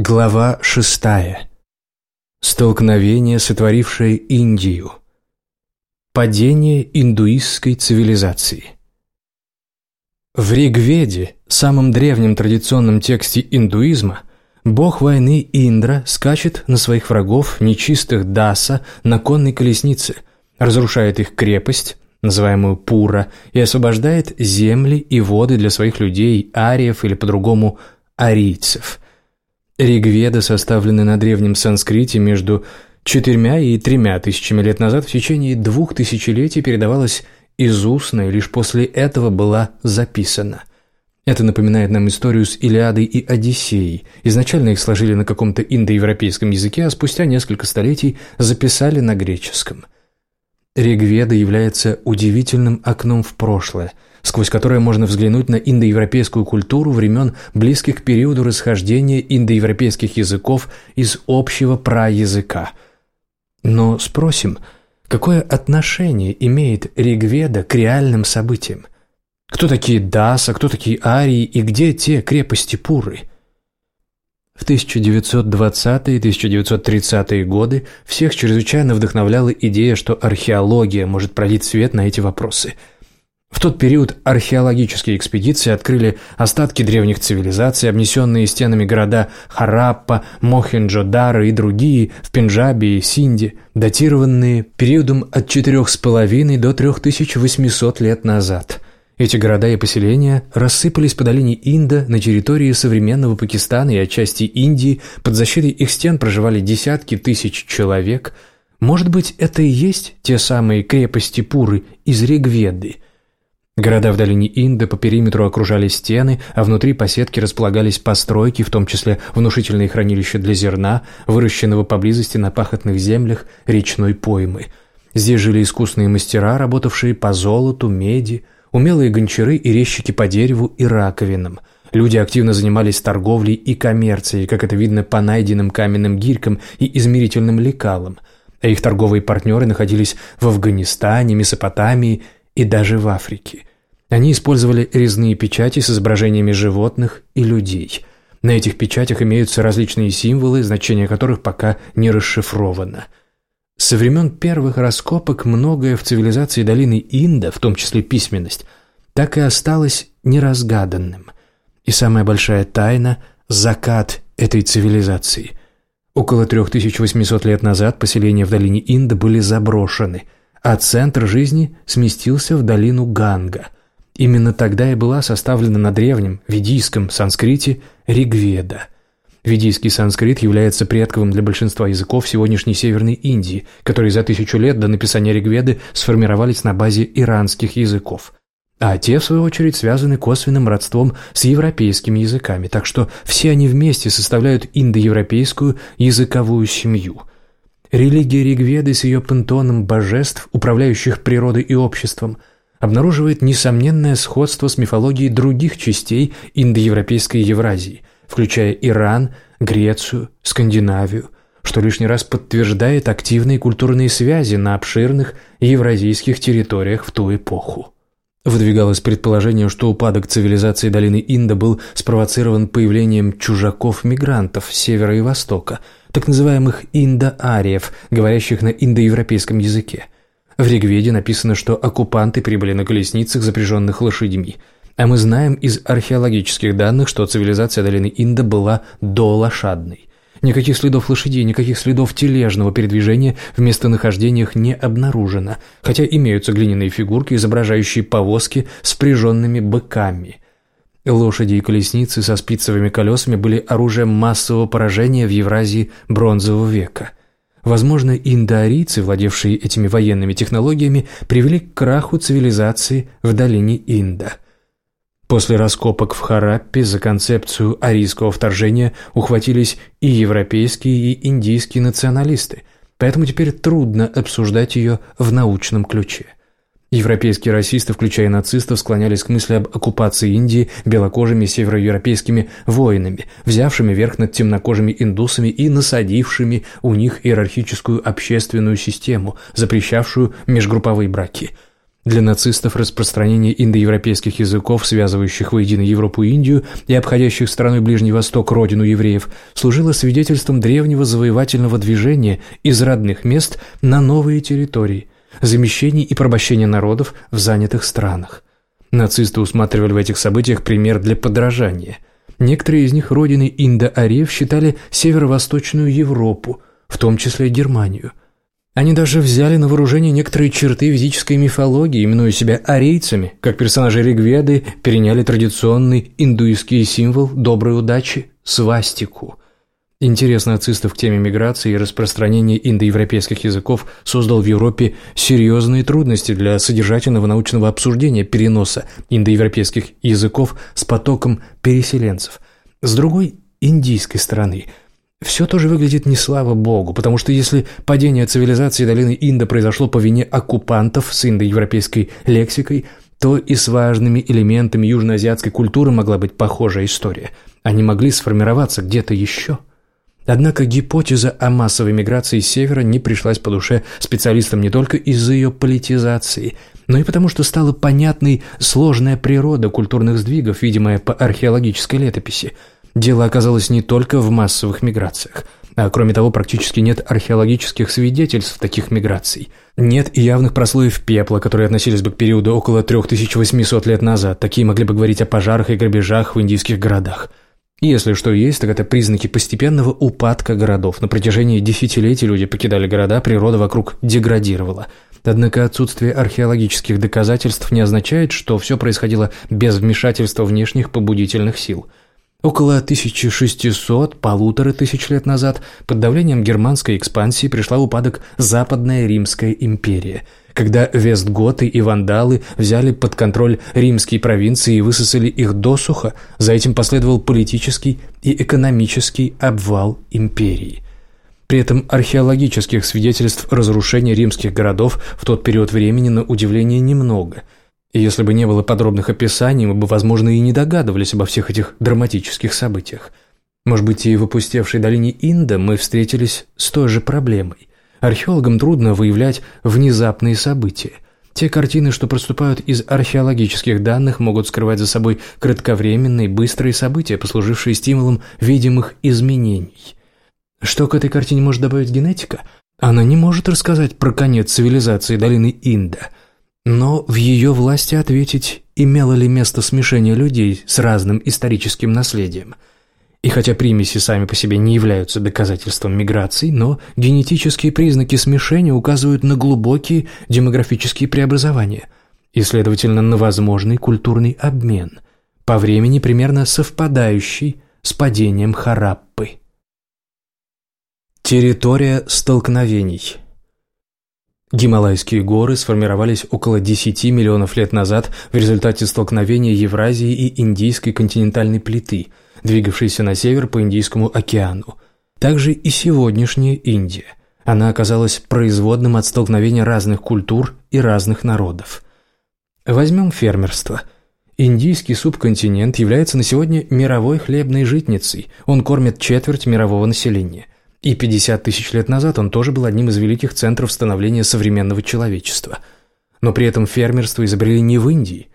Глава шестая. Столкновение, сотворившее Индию. Падение индуистской цивилизации. В Ригведе, самом древнем традиционном тексте индуизма, бог войны Индра скачет на своих врагов, нечистых Даса, на конной колеснице, разрушает их крепость, называемую Пура, и освобождает земли и воды для своих людей, ариев или по-другому арийцев – Ригведа, составленная на древнем санскрите между четырьмя и тремя тысячами лет назад, в течение двух тысячелетий передавалась из устно и лишь после этого была записана. Это напоминает нам историю с Илиадой и Одиссеей. Изначально их сложили на каком-то индоевропейском языке, а спустя несколько столетий записали на греческом. Ригведа является удивительным окном в прошлое – сквозь которое можно взглянуть на индоевропейскую культуру времен, близких к периоду расхождения индоевропейских языков из общего праязыка. Но спросим, какое отношение имеет Ригведа к реальным событиям? Кто такие Даса, кто такие Арии и где те крепости Пуры? В 1920-1930-е годы всех чрезвычайно вдохновляла идея, что археология может пролить свет на эти вопросы – в тот период археологические экспедиции открыли остатки древних цивилизаций, обнесенные стенами города Хараппа, Мохенджо-Дара и другие в Пенджабе и Синде, датированные периодом от 4,5 до 3800 лет назад. Эти города и поселения рассыпались по долине Инда на территории современного Пакистана и отчасти Индии, под защитой их стен проживали десятки тысяч человек. Может быть, это и есть те самые крепости Пуры из Ригведы – Города в долине Инда по периметру окружали стены, а внутри по сетке располагались постройки, в том числе внушительные хранилища для зерна, выращенного поблизости на пахотных землях речной поймы. Здесь жили искусные мастера, работавшие по золоту, меди, умелые гончары и резчики по дереву и раковинам. Люди активно занимались торговлей и коммерцией, как это видно по найденным каменным гирькам и измерительным лекалам, а их торговые партнеры находились в Афганистане, Месопотамии и даже в Африке. Они использовали резные печати с изображениями животных и людей. На этих печатях имеются различные символы, значение которых пока не расшифровано. Со времен первых раскопок многое в цивилизации долины Инда, в том числе письменность, так и осталось неразгаданным. И самая большая тайна – закат этой цивилизации. Около 3800 лет назад поселения в долине Инда были заброшены, а центр жизни сместился в долину Ганга – Именно тогда и была составлена на древнем ведийском санскрите Ригведа. Ведийский санскрит является предковым для большинства языков сегодняшней Северной Индии, которые за тысячу лет до написания Ригведы сформировались на базе иранских языков. А те, в свою очередь, связаны косвенным родством с европейскими языками, так что все они вместе составляют индоевропейскую языковую семью. Религия Ригведы с ее пантеоном божеств, управляющих природой и обществом – обнаруживает несомненное сходство с мифологией других частей индоевропейской Евразии, включая Иран, Грецию, Скандинавию, что лишний раз подтверждает активные культурные связи на обширных евразийских территориях в ту эпоху. Выдвигалось предположение, что упадок цивилизации долины Инда был спровоцирован появлением чужаков-мигрантов севера и востока, так называемых индоариев, говорящих на индоевропейском языке – в Ригведе написано, что оккупанты прибыли на колесницах, запряженных лошадьми. А мы знаем из археологических данных, что цивилизация долины Инда была долошадной. Никаких следов лошадей, никаких следов тележного передвижения в местонахождениях не обнаружено, хотя имеются глиняные фигурки, изображающие повозки с прижженными быками. Лошади и колесницы со спицевыми колесами были оружием массового поражения в Евразии бронзового века – Возможно, индоарийцы, владевшие этими военными технологиями, привели к краху цивилизации в долине Инда. После раскопок в Хараппе за концепцию арийского вторжения ухватились и европейские, и индийские националисты, поэтому теперь трудно обсуждать ее в научном ключе. Европейские расисты, включая нацистов, склонялись к мысли об оккупации Индии белокожими североевропейскими воинами, взявшими верх над темнокожими индусами и насадившими у них иерархическую общественную систему, запрещавшую межгрупповые браки. Для нацистов распространение индоевропейских языков, связывающих воедино Европу и Индию и обходящих страной Ближний Восток родину евреев, служило свидетельством древнего завоевательного движения из родных мест на новые территории, замещений и порабощения народов в занятых странах. Нацисты усматривали в этих событиях пример для подражания. Некоторые из них родиной индоариев считали северо-восточную Европу, в том числе Германию – они даже взяли на вооружение некоторые черты физической мифологии, именуя себя арийцами, как персонажи Ригведы переняли традиционный индуистский символ доброй удачи – свастику. Интерес нацистов к теме миграции и распространения индоевропейских языков создал в Европе серьезные трудности для содержательного научного обсуждения переноса индоевропейских языков с потоком переселенцев. С другой – индийской стороны – все тоже выглядит не слава богу, потому что если падение цивилизации долины Инда произошло по вине оккупантов с индоевропейской лексикой, то и с важными элементами южноазиатской культуры могла быть похожая история. Они могли сформироваться где-то еще. Однако гипотеза о массовой миграции с севера не пришлась по душе специалистам не только из-за ее политизации, но и потому, что стала понятной сложная природа культурных сдвигов, видимая по археологической летописи – Дело оказалось не только в массовых миграциях, а кроме того практически нет археологических свидетельств таких миграций. Нет и явных прослоев пепла, которые относились бы к периоду около 3800 лет назад. Такие могли бы говорить о пожарах и грабежах в индийских городах. Если что есть, так это признаки постепенного упадка городов. На протяжении десятилетий люди покидали города, природа вокруг деградировала. Однако отсутствие археологических доказательств не означает, что все происходило без вмешательства внешних побудительных сил – Около 1600, полутора тысяч лет назад, под давлением германской экспансии пришла упадок Западная Римская империя, когда вестготы и вандалы взяли под контроль римские провинции и высосали их досуха, за этим последовал политический и экономический обвал империи. При этом археологических свидетельств разрушения римских городов в тот период времени на удивление немного – и если бы не было подробных описаний, мы бы, возможно, и не догадывались обо всех этих драматических событиях. Может быть, и в опустевшей долине Инда мы встретились с той же проблемой. Археологам трудно выявлять внезапные события. Те картины, что проступают из археологических данных, могут скрывать за собой кратковременные, быстрые события, послужившие стимулом видимых изменений. Что к этой картине может добавить генетика? Она не может рассказать про конец цивилизации долины Инда – но в ее власти ответить, имело ли место смешение людей с разным историческим наследием. И хотя примеси сами по себе не являются доказательством миграции, но генетические признаки смешения указывают на глубокие демографические преобразования и, следовательно, на возможный культурный обмен, по времени примерно совпадающий с падением Хараппы. Территория столкновений – Гималайские горы сформировались около 10 миллионов лет назад в результате столкновения Евразии и Индийской континентальной плиты, двигавшейся на север по Индийскому океану. Также и сегодняшняя Индия. Она оказалась производным от столкновения разных культур и разных народов. Возьмем фермерство. Индийский субконтинент является на сегодня мировой хлебной житницей, он кормит четверть мирового населения – и 50 тысяч лет назад он тоже был одним из великих центров становления современного человечества. Но при этом фермерство изобрели не в Индии.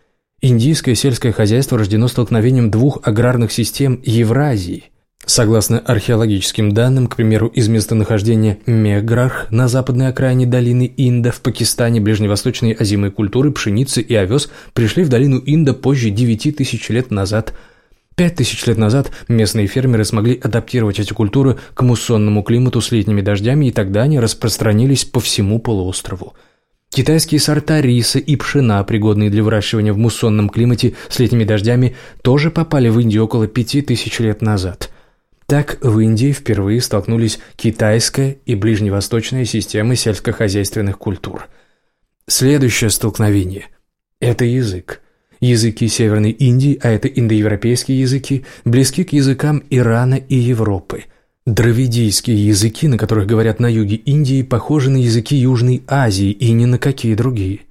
Индийское сельское хозяйство рождено столкновением двух аграрных систем Евразии. Согласно археологическим данным, к примеру, из местонахождения Меграх на западной окраине долины Инда в Пакистане ближневосточные озимые культуры пшеницы и овес пришли в долину Инда позже 9 тысяч лет назад – Пять тысяч лет назад местные фермеры смогли адаптировать эти культуры к муссонному климату с летними дождями, и тогда они распространились по всему полуострову. Китайские сорта риса и пшена, пригодные для выращивания в муссонном климате с летними дождями, тоже попали в Индию около пяти тысяч лет назад. Так в Индии впервые столкнулись китайская и ближневосточная системы сельскохозяйственных культур. Следующее столкновение – это язык. Языки Северной Индии, а это индоевропейские языки, близки к языкам Ирана и Европы. Дравидийские языки, на которых говорят на юге Индии, похожи на языки Южной Азии и ни на какие другие.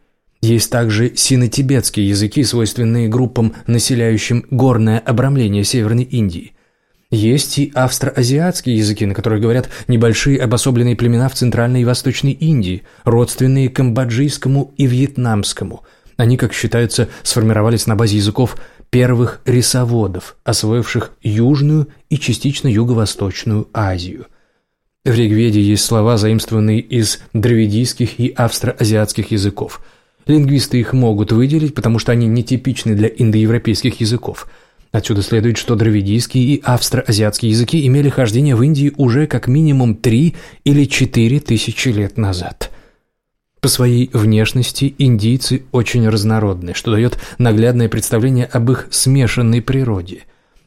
Есть также сино-тибетские языки, свойственные группам, населяющим горное обрамление Северной Индии. Есть и австроазиатские языки, на которых говорят небольшие обособленные племена в Центральной и Восточной Индии, родственные камбоджийскому и вьетнамскому. Они, как считается, сформировались на базе языков первых рисоводов, освоивших Южную и частично Юго-Восточную Азию. В Ригведе есть слова, заимствованные из дравидийских и австроазиатских языков. Лингвисты их могут выделить, потому что они нетипичны для индоевропейских языков – Отсюда следует, что дравидийские и австроазиатские языки имели хождение в Индии уже как минимум три или четыре тысячи лет назад. По своей внешности индийцы очень разнородны, что дает наглядное представление об их смешанной природе.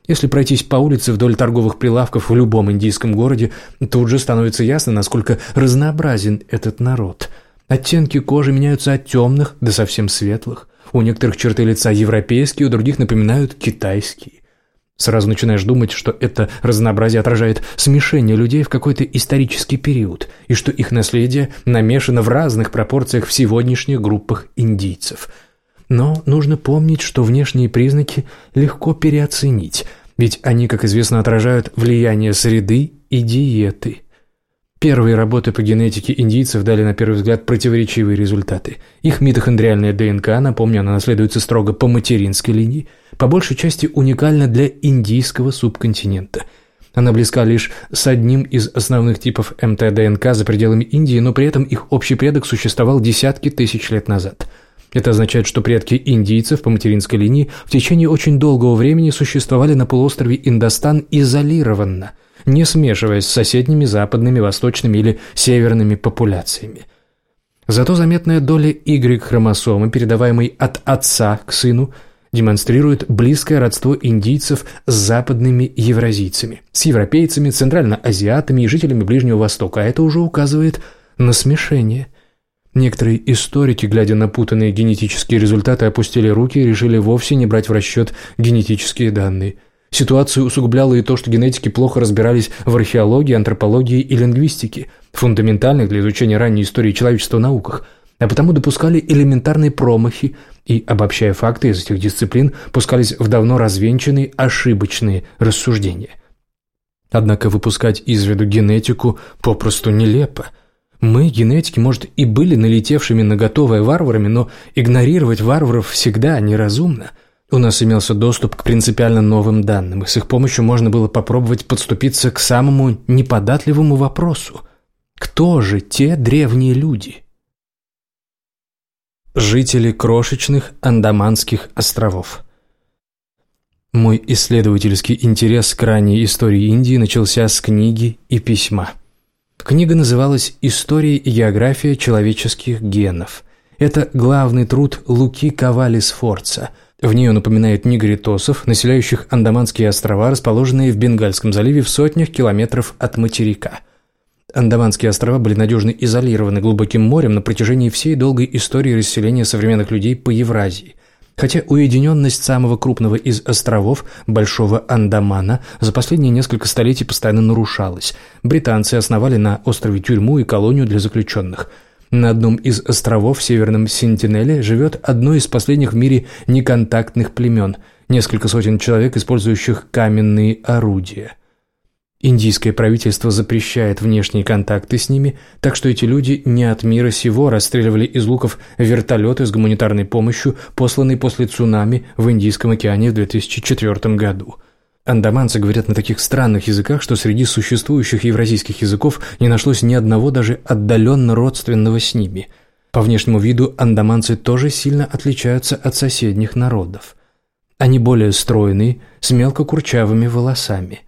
Если пройтись по улице вдоль торговых прилавков в любом индийском городе, тут же становится ясно, насколько разнообразен этот народ. Оттенки кожи меняются от темных до совсем светлых – у некоторых черты лица европейские, у других напоминают китайские. Сразу начинаешь думать, что это разнообразие отражает смешение людей в какой-то исторический период, и что их наследие намешано в разных пропорциях в сегодняшних группах индийцев. Но нужно помнить, что внешние признаки легко переоценить, ведь они, как известно, отражают влияние среды и диеты – Первые работы по генетике индийцев дали на первый взгляд противоречивые результаты. Их митохондриальная ДНК, напомню, она наследуется строго по материнской линии, по большей части уникальна для индийского субконтинента. Она близка лишь с одним из основных типов МТ-ДНК за пределами Индии, но при этом их общий предок существовал десятки тысяч лет назад. Это означает, что предки индийцев по материнской линии в течение очень долгого времени существовали на полуострове Индостан изолированно – не смешиваясь с соседними западными, восточными или северными популяциями. Зато заметная доля Y-хромосомы, передаваемой от отца к сыну, демонстрирует близкое родство индийцев с западными евразийцами, с европейцами, центральноазиатами и жителями Ближнего Востока, а это уже указывает на смешение. Некоторые историки, глядя на путанные генетические результаты, опустили руки и решили вовсе не брать в расчет генетические данные – Ситуацию усугубляло и то, что генетики плохо разбирались в археологии, антропологии и лингвистике, фундаментальных для изучения ранней истории человечества науках, а потому допускали элементарные промахи и, обобщая факты из этих дисциплин, пускались в давно развенчанные ошибочные рассуждения. Однако выпускать из виду генетику попросту нелепо. Мы, генетики, может, и были налетевшими на готовое варварами, но игнорировать варваров всегда неразумно – у нас имелся доступ к принципиально новым данным, и с их помощью можно было попробовать подступиться к самому неподатливому вопросу. Кто же те древние люди? Жители крошечных Андаманских островов Мой исследовательский интерес к ранней истории Индии начался с книги и письма. Книга называлась «История и география человеческих генов». Это главный труд Луки Кавали Сфорца – в ней он упоминает негритосов, населяющих Андаманские острова, расположенные в Бенгальском заливе в сотнях километров от материка. Андаманские острова были надежно изолированы глубоким морем на протяжении всей долгой истории расселения современных людей по Евразии. Хотя уединенность самого крупного из островов, Большого Андамана, за последние несколько столетий постоянно нарушалась. Британцы основали на острове тюрьму и колонию для заключенных – на одном из островов в Северном Сентинеле живет одно из последних в мире неконтактных племен, несколько сотен человек, использующих каменные орудия. Индийское правительство запрещает внешние контакты с ними, так что эти люди не от мира сего расстреливали из луков вертолеты с гуманитарной помощью, посланные после цунами в Индийском океане в 2004 году. Андаманцы говорят на таких странных языках, что среди существующих евразийских языков не нашлось ни одного даже отдаленно родственного с ними. По внешнему виду андаманцы тоже сильно отличаются от соседних народов. Они более стройные, с мелко курчавыми волосами.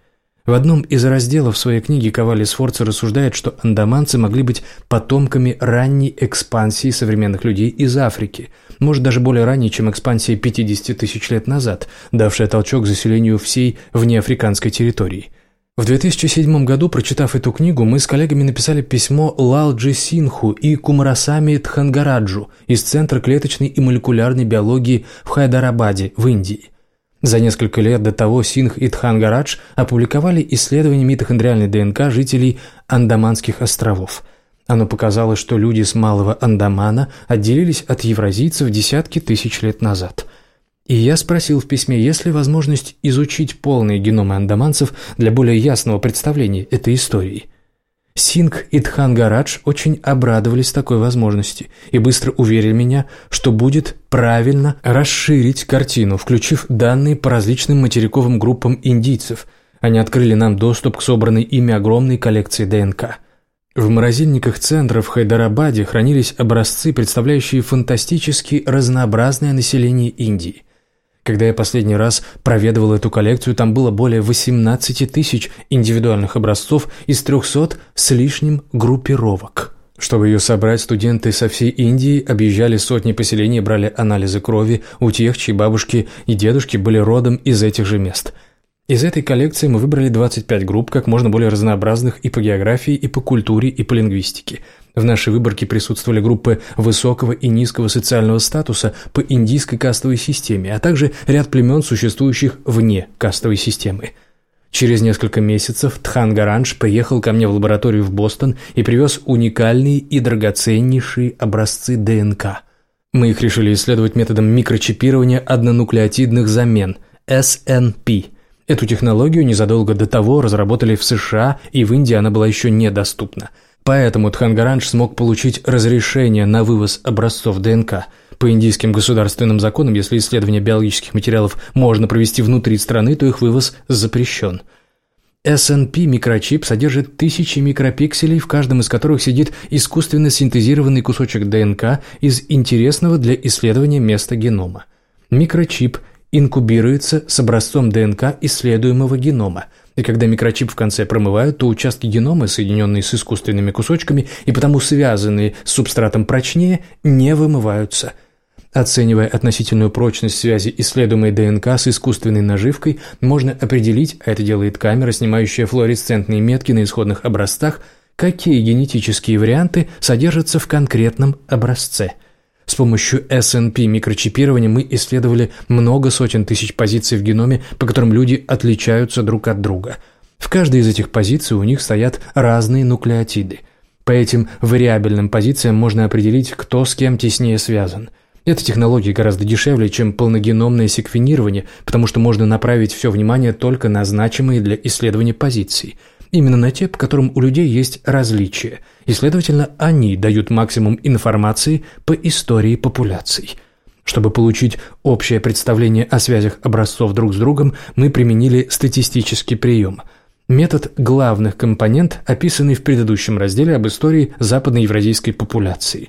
В одном из разделов своей книги Ковали Сфорца рассуждает, что андаманцы могли быть потомками ранней экспансии современных людей из Африки, может даже более ранней, чем экспансия 50 тысяч лет назад, давшая толчок заселению всей внеафриканской территории. В 2007 году, прочитав эту книгу, мы с коллегами написали письмо Лалджи Синху и Кумарасами Тхангараджу из Центра клеточной и молекулярной биологии в Хайдарабаде в Индии – за несколько лет до того Синх и Тхангарадж опубликовали исследование митохондриальной ДНК жителей Андаманских островов. Оно показало, что люди с Малого Андамана отделились от евразийцев десятки тысяч лет назад. И я спросил в письме, есть ли возможность изучить полные геномы андаманцев для более ясного представления этой истории. Синг и Тхангарадж очень обрадовались такой возможности и быстро уверили меня, что будет правильно расширить картину, включив данные по различным материковым группам индийцев. Они открыли нам доступ к собранной ими огромной коллекции ДНК. В морозильниках центра в Хайдарабаде хранились образцы, представляющие фантастически разнообразное население Индии. Когда я последний раз проведывал эту коллекцию, там было более 18 тысяч индивидуальных образцов из 300 с лишним группировок. Чтобы ее собрать, студенты со всей Индии объезжали сотни поселений брали анализы крови у тех, чьи бабушки и дедушки были родом из этих же мест – из этой коллекции мы выбрали 25 групп, как можно более разнообразных и по географии, и по культуре, и по лингвистике. В нашей выборке присутствовали группы высокого и низкого социального статуса по индийской кастовой системе, а также ряд племен, существующих вне кастовой системы. Через несколько месяцев Тхан Гаранж приехал ко мне в лабораторию в Бостон и привез уникальные и драгоценнейшие образцы ДНК. Мы их решили исследовать методом микрочипирования однонуклеотидных замен – SNP – Эту технологию незадолго до того разработали в США, и в Индии она была еще недоступна. Поэтому Тхангаранж смог получить разрешение на вывоз образцов ДНК. По индийским государственным законам, если исследование биологических материалов можно провести внутри страны, то их вывоз запрещен. SNP микрочип содержит тысячи микропикселей, в каждом из которых сидит искусственно синтезированный кусочек ДНК из интересного для исследования места генома. Микрочип инкубируется с образцом ДНК исследуемого генома. И когда микрочип в конце промывают, то участки генома, соединенные с искусственными кусочками и потому связанные с субстратом прочнее, не вымываются. Оценивая относительную прочность связи исследуемой ДНК с искусственной наживкой, можно определить, а это делает камера, снимающая флуоресцентные метки на исходных образцах, какие генетические варианты содержатся в конкретном образце – с помощью SNP микрочипирования мы исследовали много сотен тысяч позиций в геноме, по которым люди отличаются друг от друга. В каждой из этих позиций у них стоят разные нуклеотиды. По этим вариабельным позициям можно определить, кто с кем теснее связан. Эта технология гораздо дешевле, чем полногеномное секвенирование, потому что можно направить все внимание только на значимые для исследования позиции – именно на те, по которым у людей есть различия, и, следовательно, они дают максимум информации по истории популяций. Чтобы получить общее представление о связях образцов друг с другом, мы применили статистический прием – Метод главных компонент, описанный в предыдущем разделе об истории западноевразийской популяции.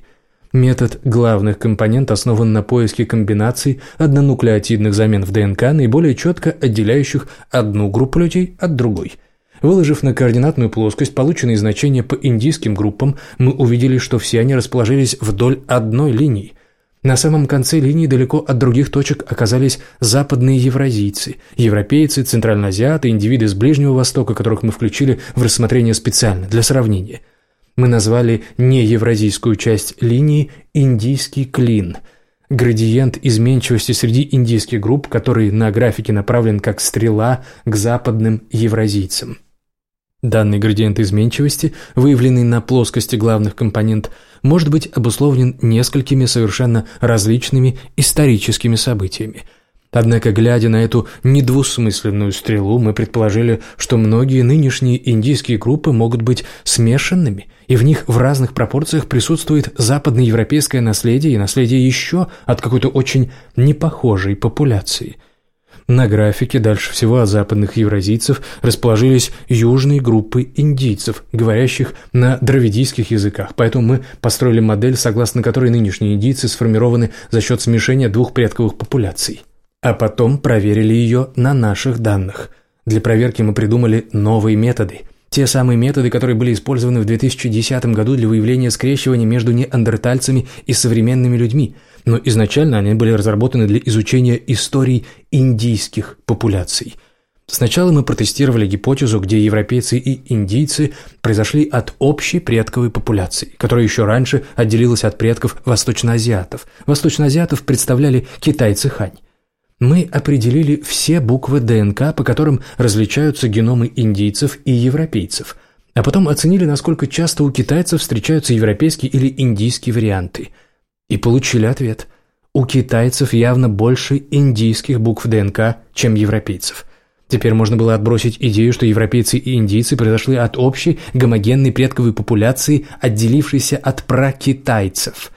Метод главных компонент основан на поиске комбинаций однонуклеотидных замен в ДНК, наиболее четко отделяющих одну группу людей от другой – Выложив на координатную плоскость полученные значения по индийским группам, мы увидели, что все они расположились вдоль одной линии. На самом конце линии далеко от других точек оказались западные евразийцы, европейцы, центральноазиаты, индивиды с Ближнего Востока, которых мы включили в рассмотрение специально, для сравнения. Мы назвали неевразийскую часть линии «индийский клин», градиент изменчивости среди индийских групп, который на графике направлен как стрела к западным евразийцам. Данный градиент изменчивости, выявленный на плоскости главных компонент, может быть обусловлен несколькими совершенно различными историческими событиями. Однако, глядя на эту недвусмысленную стрелу, мы предположили, что многие нынешние индийские группы могут быть смешанными, и в них в разных пропорциях присутствует западноевропейское наследие и наследие еще от какой-то очень непохожей популяции – на графике дальше всего от западных евразийцев расположились южные группы индийцев, говорящих на дравидийских языках, поэтому мы построили модель, согласно которой нынешние индийцы сформированы за счет смешения двух предковых популяций. А потом проверили ее на наших данных. Для проверки мы придумали новые методы – те самые методы, которые были использованы в 2010 году для выявления скрещивания между неандертальцами и современными людьми, но изначально они были разработаны для изучения истории индийских популяций. Сначала мы протестировали гипотезу, где европейцы и индийцы произошли от общей предковой популяции, которая еще раньше отделилась от предков восточноазиатов. Восточноазиатов представляли китайцы-хань мы определили все буквы ДНК, по которым различаются геномы индийцев и европейцев, а потом оценили, насколько часто у китайцев встречаются европейские или индийские варианты. И получили ответ. У китайцев явно больше индийских букв ДНК, чем европейцев. Теперь можно было отбросить идею, что европейцы и индийцы произошли от общей гомогенной предковой популяции, отделившейся от пракитайцев.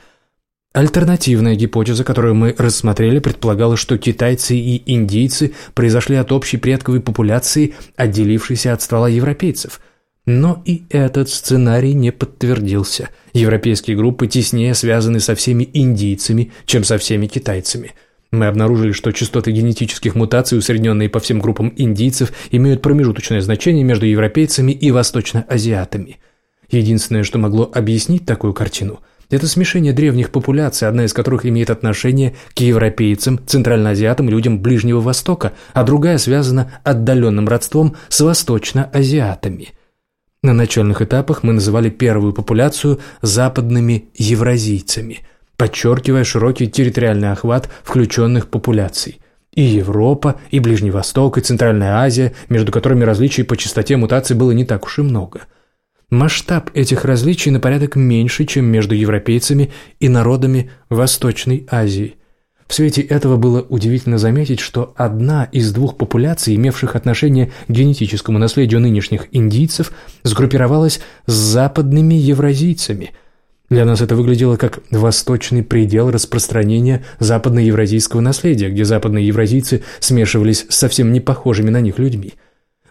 Альтернативная гипотеза, которую мы рассмотрели, предполагала, что китайцы и индийцы произошли от общей предковой популяции, отделившейся от ствола европейцев – но и этот сценарий не подтвердился. Европейские группы теснее связаны со всеми индийцами, чем со всеми китайцами. Мы обнаружили, что частоты генетических мутаций, усредненные по всем группам индийцев, имеют промежуточное значение между европейцами и восточноазиатами. Единственное, что могло объяснить такую картину – это смешение древних популяций, одна из которых имеет отношение к европейцам, центральноазиатам людям Ближнего Востока, а другая связана отдаленным родством с восточноазиатами – на начальных этапах мы называли первую популяцию западными евразийцами, подчеркивая широкий территориальный охват включенных популяций. И Европа, и Ближний Восток, и Центральная Азия, между которыми различий по частоте мутаций было не так уж и много. Масштаб этих различий на порядок меньше, чем между европейцами и народами Восточной Азии – в свете этого было удивительно заметить, что одна из двух популяций, имевших отношение к генетическому наследию нынешних индийцев, сгруппировалась с западными евразийцами. Для нас это выглядело как восточный предел распространения западноевразийского наследия, где западные евразийцы смешивались с совсем не похожими на них людьми.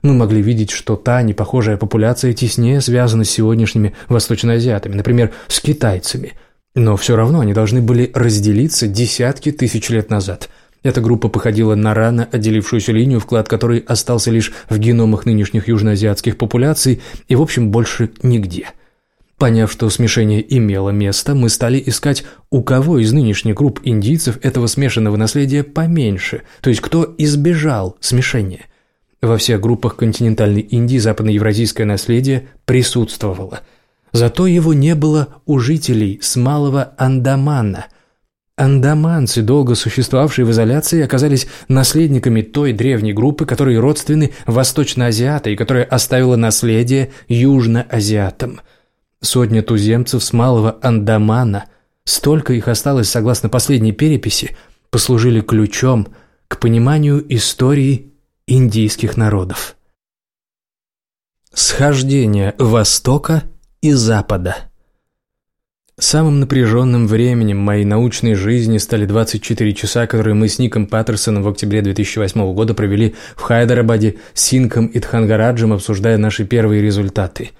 Мы могли видеть, что та непохожая популяция теснее связана с сегодняшними восточноазиатами, например, с китайцами – но все равно они должны были разделиться десятки тысяч лет назад. Эта группа походила на рано отделившуюся линию, вклад которой остался лишь в геномах нынешних южноазиатских популяций и, в общем, больше нигде. Поняв, что смешение имело место, мы стали искать, у кого из нынешних групп индийцев этого смешанного наследия поменьше, то есть кто избежал смешения. Во всех группах континентальной Индии западноевразийское наследие присутствовало – Зато его не было у жителей с Малого Андамана. Андаманцы, долго существовавшие в изоляции, оказались наследниками той древней группы, которые родственны восточноазиата и которая оставила наследие южноазиатам. Сотня туземцев с Малого Андамана, столько их осталось согласно последней переписи, послужили ключом к пониманию истории индийских народов. Схождение Востока и Запада. Самым напряженным временем моей научной жизни стали 24 часа, которые мы с Ником Паттерсоном в октябре 2008 года провели в Хайдарабаде с Синком и Тхангараджем, обсуждая наши первые результаты.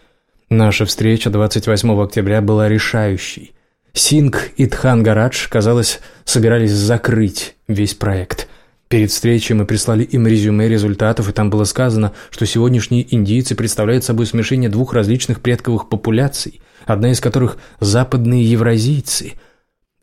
Наша встреча 28 октября была решающей. Синг и Тхангарадж, казалось, собирались закрыть весь проект. Перед встречей мы прислали им резюме результатов, и там было сказано, что сегодняшние индийцы представляют собой смешение двух различных предковых популяций, одна из которых – западные евразийцы.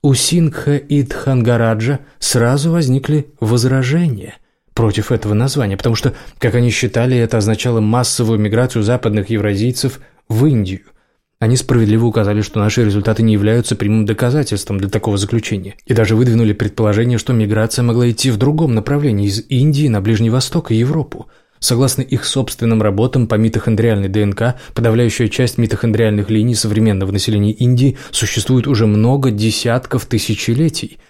У Сингха и Тхангараджа сразу возникли возражения против этого названия, потому что, как они считали, это означало массовую миграцию западных евразийцев в Индию – они справедливо указали, что наши результаты не являются прямым доказательством для такого заключения, и даже выдвинули предположение, что миграция могла идти в другом направлении, из Индии на Ближний Восток и Европу. Согласно их собственным работам по митохондриальной ДНК, подавляющая часть митохондриальных линий современного населения Индии существует уже много десятков тысячелетий –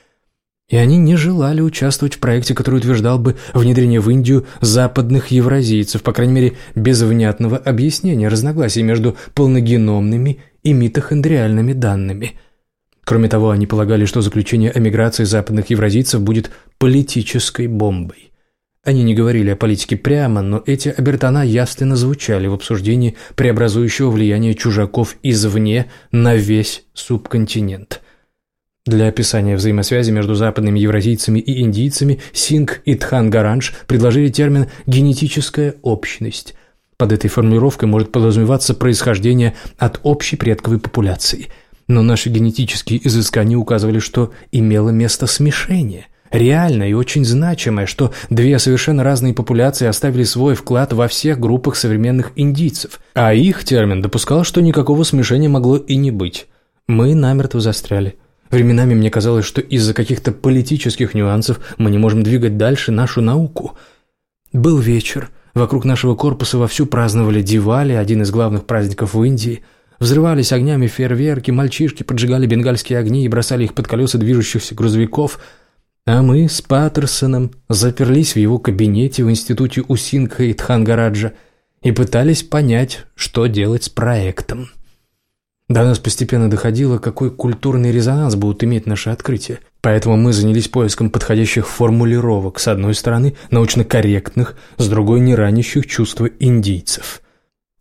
и они не желали участвовать в проекте, который утверждал бы внедрение в Индию западных евразийцев, по крайней мере, без внятного объяснения разногласий между полногеномными и митохондриальными данными. Кроме того, они полагали, что заключение о миграции западных евразийцев будет политической бомбой. Они не говорили о политике прямо, но эти обертона явственно звучали в обсуждении преобразующего влияния чужаков извне на весь субконтинент – для описания взаимосвязи между западными евразийцами и индийцами Синг и Тхангаранж предложили термин «генетическая общность». Под этой формулировкой может подразумеваться происхождение от общей предковой популяции. Но наши генетические изыскания указывали, что имело место смешение – реальное и очень значимое, что две совершенно разные популяции оставили свой вклад во всех группах современных индийцев, а их термин допускал, что никакого смешения могло и не быть. Мы намертво застряли. Временами мне казалось, что из-за каких-то политических нюансов мы не можем двигать дальше нашу науку. Был вечер. Вокруг нашего корпуса вовсю праздновали Дивали, один из главных праздников в Индии. Взрывались огнями фейерверки, мальчишки поджигали бенгальские огни и бросали их под колеса движущихся грузовиков. А мы с Паттерсоном заперлись в его кабинете в институте Усинка и Тхангараджа и пытались понять, что делать с проектом. До нас постепенно доходило, какой культурный резонанс будут иметь наши открытия. Поэтому мы занялись поиском подходящих формулировок, с одной стороны, научно корректных, с другой, не ранящих чувства индийцев.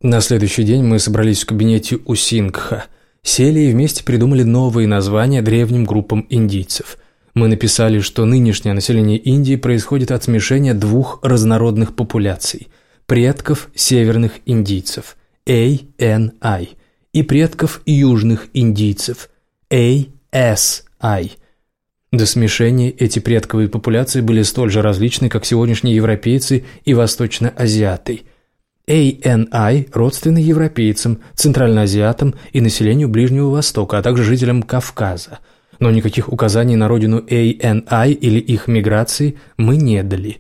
На следующий день мы собрались в кабинете у Сингха, сели и вместе придумали новые названия древним группам индийцев. Мы написали, что нынешнее население Индии происходит от смешения двух разнородных популяций – предков северных индийцев – ANI – и предков южных индийцев ASI. До смешения эти предковые популяции были столь же различны, как сегодняшние европейцы и восточноазиаты. ANI родственны европейцам, центральноазиатам и населению Ближнего Востока, а также жителям Кавказа. Но никаких указаний на родину ANI или их миграции мы не дали.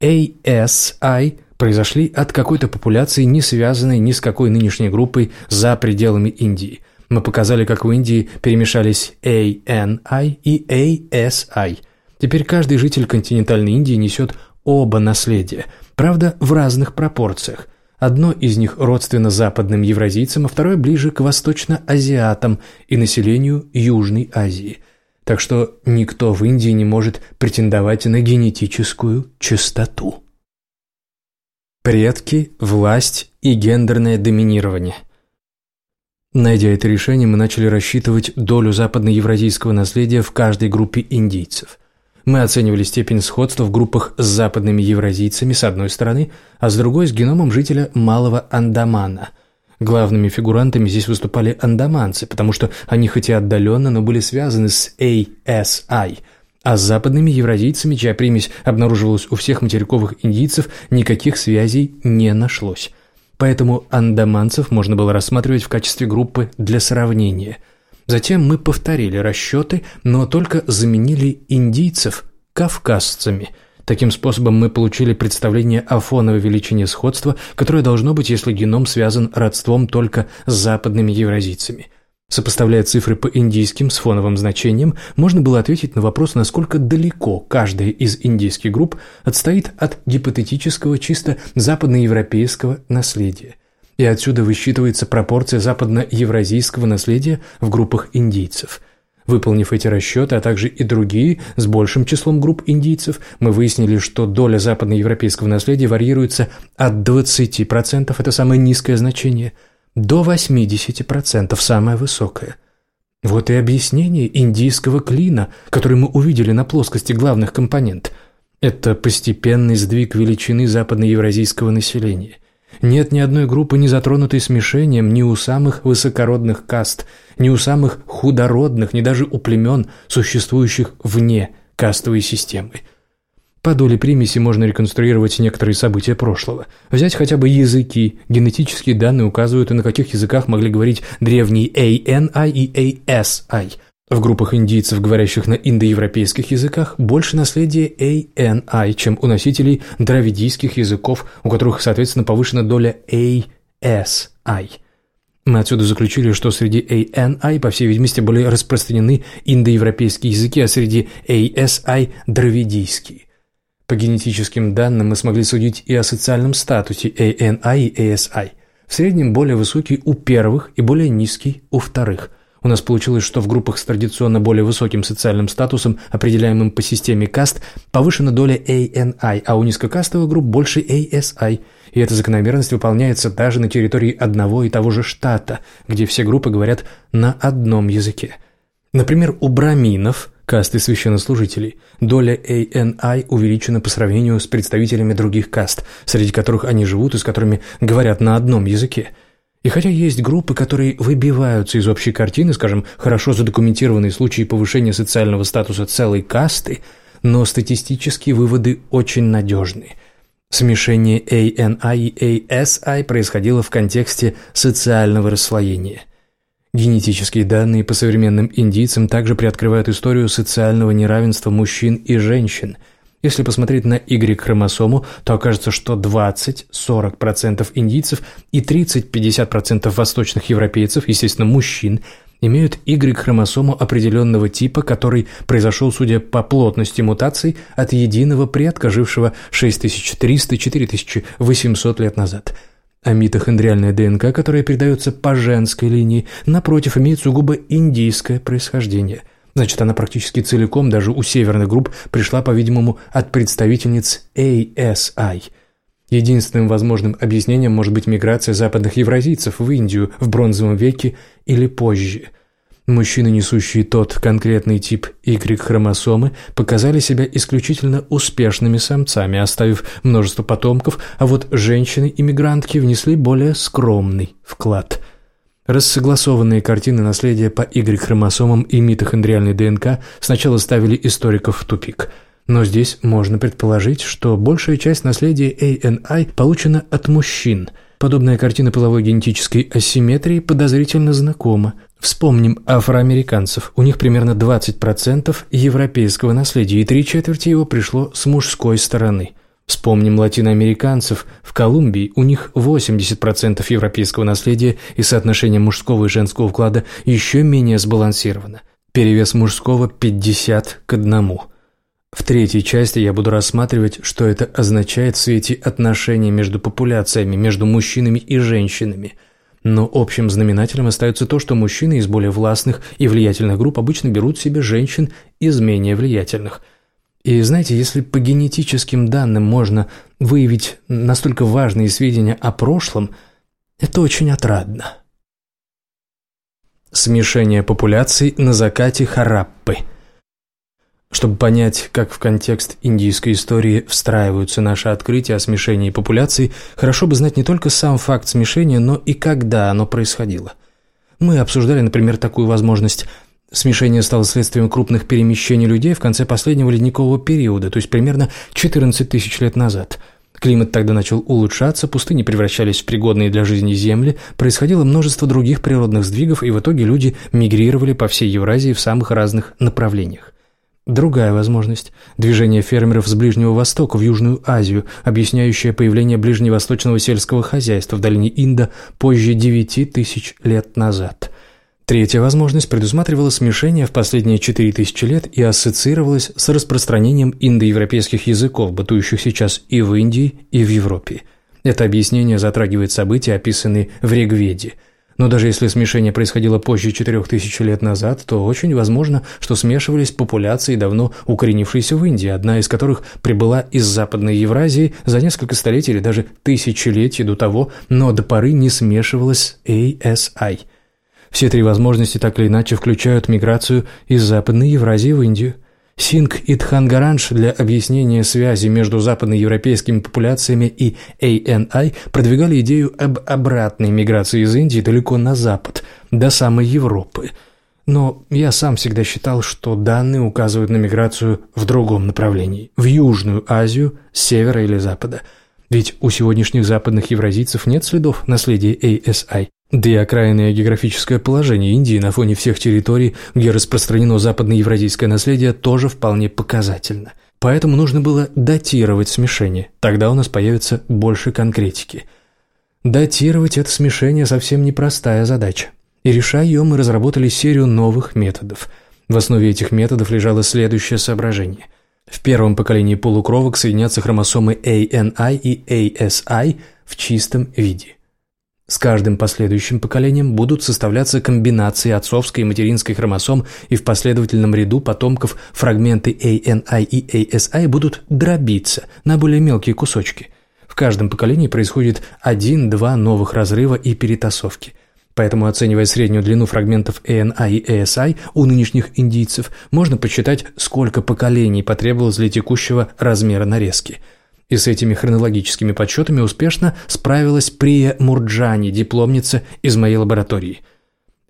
ASI – произошли от какой-то популяции, не связанной ни с какой нынешней группой за пределами Индии. Мы показали, как в Индии перемешались ANI и ASI. Теперь каждый житель континентальной Индии несет оба наследия, правда, в разных пропорциях. Одно из них родственно западным евразийцам, а второе ближе к восточно-азиатам и населению Южной Азии. Так что никто в Индии не может претендовать на генетическую чистоту. Предки, власть и гендерное доминирование. Найдя это решение, мы начали рассчитывать долю западноевразийского наследия в каждой группе индийцев. Мы оценивали степень сходства в группах с западными евразийцами с одной стороны, а с другой – с геномом жителя Малого Андамана. Главными фигурантами здесь выступали андаманцы, потому что они хоть и отдаленно, но были связаны с ASI – а с западными евразийцами, чья примесь обнаруживалась у всех материковых индийцев, никаких связей не нашлось. Поэтому андаманцев можно было рассматривать в качестве группы для сравнения. Затем мы повторили расчеты, но только заменили индийцев кавказцами. Таким способом мы получили представление о фоновой величине сходства, которое должно быть, если геном связан родством только с западными евразийцами – Сопоставляя цифры по индийским с фоновым значением, можно было ответить на вопрос, насколько далеко каждая из индийских групп отстоит от гипотетического чисто западноевропейского наследия. И отсюда высчитывается пропорция западноевразийского наследия в группах индийцев. Выполнив эти расчеты, а также и другие с большим числом групп индийцев, мы выяснили, что доля западноевропейского наследия варьируется от 20% – это самое низкое значение – до 80% самое высокое. Вот и объяснение индийского клина, который мы увидели на плоскости главных компонент. Это постепенный сдвиг величины западноевразийского населения. Нет ни одной группы, не затронутой смешением ни у самых высокородных каст, ни у самых худородных, ни даже у племен, существующих вне кастовой системы. По доле примеси можно реконструировать некоторые события прошлого. Взять хотя бы языки. Генетические данные указывают, на каких языках могли говорить древние ANI и ASI. В группах индийцев, говорящих на индоевропейских языках, больше наследия ANI, чем у носителей дравидийских языков, у которых, соответственно, повышена доля ASI. Мы отсюда заключили, что среди ANI, по всей видимости, были распространены индоевропейские языки, а среди ASI – дравидийские. По генетическим данным мы смогли судить и о социальном статусе ANI и ASI. В среднем более высокий у первых и более низкий у вторых. У нас получилось, что в группах с традиционно более высоким социальным статусом, определяемым по системе каст, повышена доля ANI, а у низкокастовых групп больше ASI. И эта закономерность выполняется даже на территории одного и того же штата, где все группы говорят на одном языке. Например, у браминов – касты священнослужителей. Доля ANI увеличена по сравнению с представителями других каст, среди которых они живут и с которыми говорят на одном языке. И хотя есть группы, которые выбиваются из общей картины, скажем, хорошо задокументированные случаи повышения социального статуса целой касты, но статистические выводы очень надежны. Смешение ANI и ASI происходило в контексте социального расслоения. Генетические данные по современным индийцам также приоткрывают историю социального неравенства мужчин и женщин. Если посмотреть на Y-хромосому, то окажется, что 20-40% индийцев и 30-50% восточных европейцев, естественно, мужчин, имеют Y-хромосому определенного типа, который произошел, судя по плотности мутаций, от единого предка, жившего 6300-4800 лет назад. А митохондриальная ДНК, которая передается по женской линии, напротив, имеет сугубо индийское происхождение. Значит, она практически целиком, даже у северных групп, пришла, по-видимому, от представительниц ASI – Единственным возможным объяснением может быть миграция западных евразийцев в Индию в бронзовом веке или позже. Мужчины, несущие тот конкретный тип Y-хромосомы, показали себя исключительно успешными самцами, оставив множество потомков, а вот женщины-иммигрантки внесли более скромный вклад. Рассогласованные картины наследия по Y-хромосомам и митохондриальной ДНК сначала ставили историков в тупик – но здесь можно предположить, что большая часть наследия ANI получена от мужчин. Подобная картина половой генетической асимметрии подозрительно знакома. Вспомним афроамериканцев. У них примерно 20% европейского наследия, и три четверти его пришло с мужской стороны. Вспомним латиноамериканцев. В Колумбии у них 80% европейского наследия, и соотношение мужского и женского вклада еще менее сбалансировано. Перевес мужского 50 к 1. В третьей части я буду рассматривать, что это означает в свете отношений между популяциями, между мужчинами и женщинами. Но общим знаменателем остается то, что мужчины из более властных и влиятельных групп обычно берут себе женщин из менее влиятельных. И знаете, если по генетическим данным можно выявить настолько важные сведения о прошлом, это очень отрадно. Смешение популяций на закате Хараппы – чтобы понять, как в контекст индийской истории встраиваются наши открытия о смешении популяций, хорошо бы знать не только сам факт смешения, но и когда оно происходило. Мы обсуждали, например, такую возможность. Смешение стало следствием крупных перемещений людей в конце последнего ледникового периода, то есть примерно 14 тысяч лет назад. Климат тогда начал улучшаться, пустыни превращались в пригодные для жизни земли, происходило множество других природных сдвигов, и в итоге люди мигрировали по всей Евразии в самых разных направлениях. Другая возможность – движение фермеров с Ближнего Востока в Южную Азию, объясняющее появление ближневосточного сельского хозяйства в долине Инда позже 9 тысяч лет назад. Третья возможность предусматривала смешение в последние 4000 лет и ассоциировалась с распространением индоевропейских языков, бытующих сейчас и в Индии, и в Европе. Это объяснение затрагивает события, описанные в Регведе – но даже если смешение происходило позже 4000 лет назад, то очень возможно, что смешивались популяции, давно укоренившиеся в Индии, одна из которых прибыла из Западной Евразии за несколько столетий или даже тысячелетий до того, но до поры не смешивалась ASI. Все три возможности так или иначе включают миграцию из Западной Евразии в Индию – Синг и Тхангаранж для объяснения связи между западноевропейскими популяциями и ANI продвигали идею об обратной миграции из Индии далеко на запад, до самой Европы. Но я сам всегда считал, что данные указывают на миграцию в другом направлении, в Южную Азию, с севера или запада. Ведь у сегодняшних западных евразийцев нет следов наследия ASI. Да и окраинное географическое положение Индии на фоне всех территорий, где распространено западноевразийское наследие, тоже вполне показательно. Поэтому нужно было датировать смешение, тогда у нас появится больше конкретики. Датировать это смешение совсем непростая задача. И решая ее, мы разработали серию новых методов. В основе этих методов лежало следующее соображение. В первом поколении полукровок соединятся хромосомы ANI и ASI в чистом виде. С каждым последующим поколением будут составляться комбинации отцовской и материнской хромосом, и в последовательном ряду потомков фрагменты ANI и ASI будут дробиться на более мелкие кусочки. В каждом поколении происходит один-два новых разрыва и перетасовки. Поэтому, оценивая среднюю длину фрагментов ANI и ASI у нынешних индийцев, можно посчитать, сколько поколений потребовалось для текущего размера нарезки – и с этими хронологическими подсчетами успешно справилась Прия Мурджани, дипломница из моей лаборатории.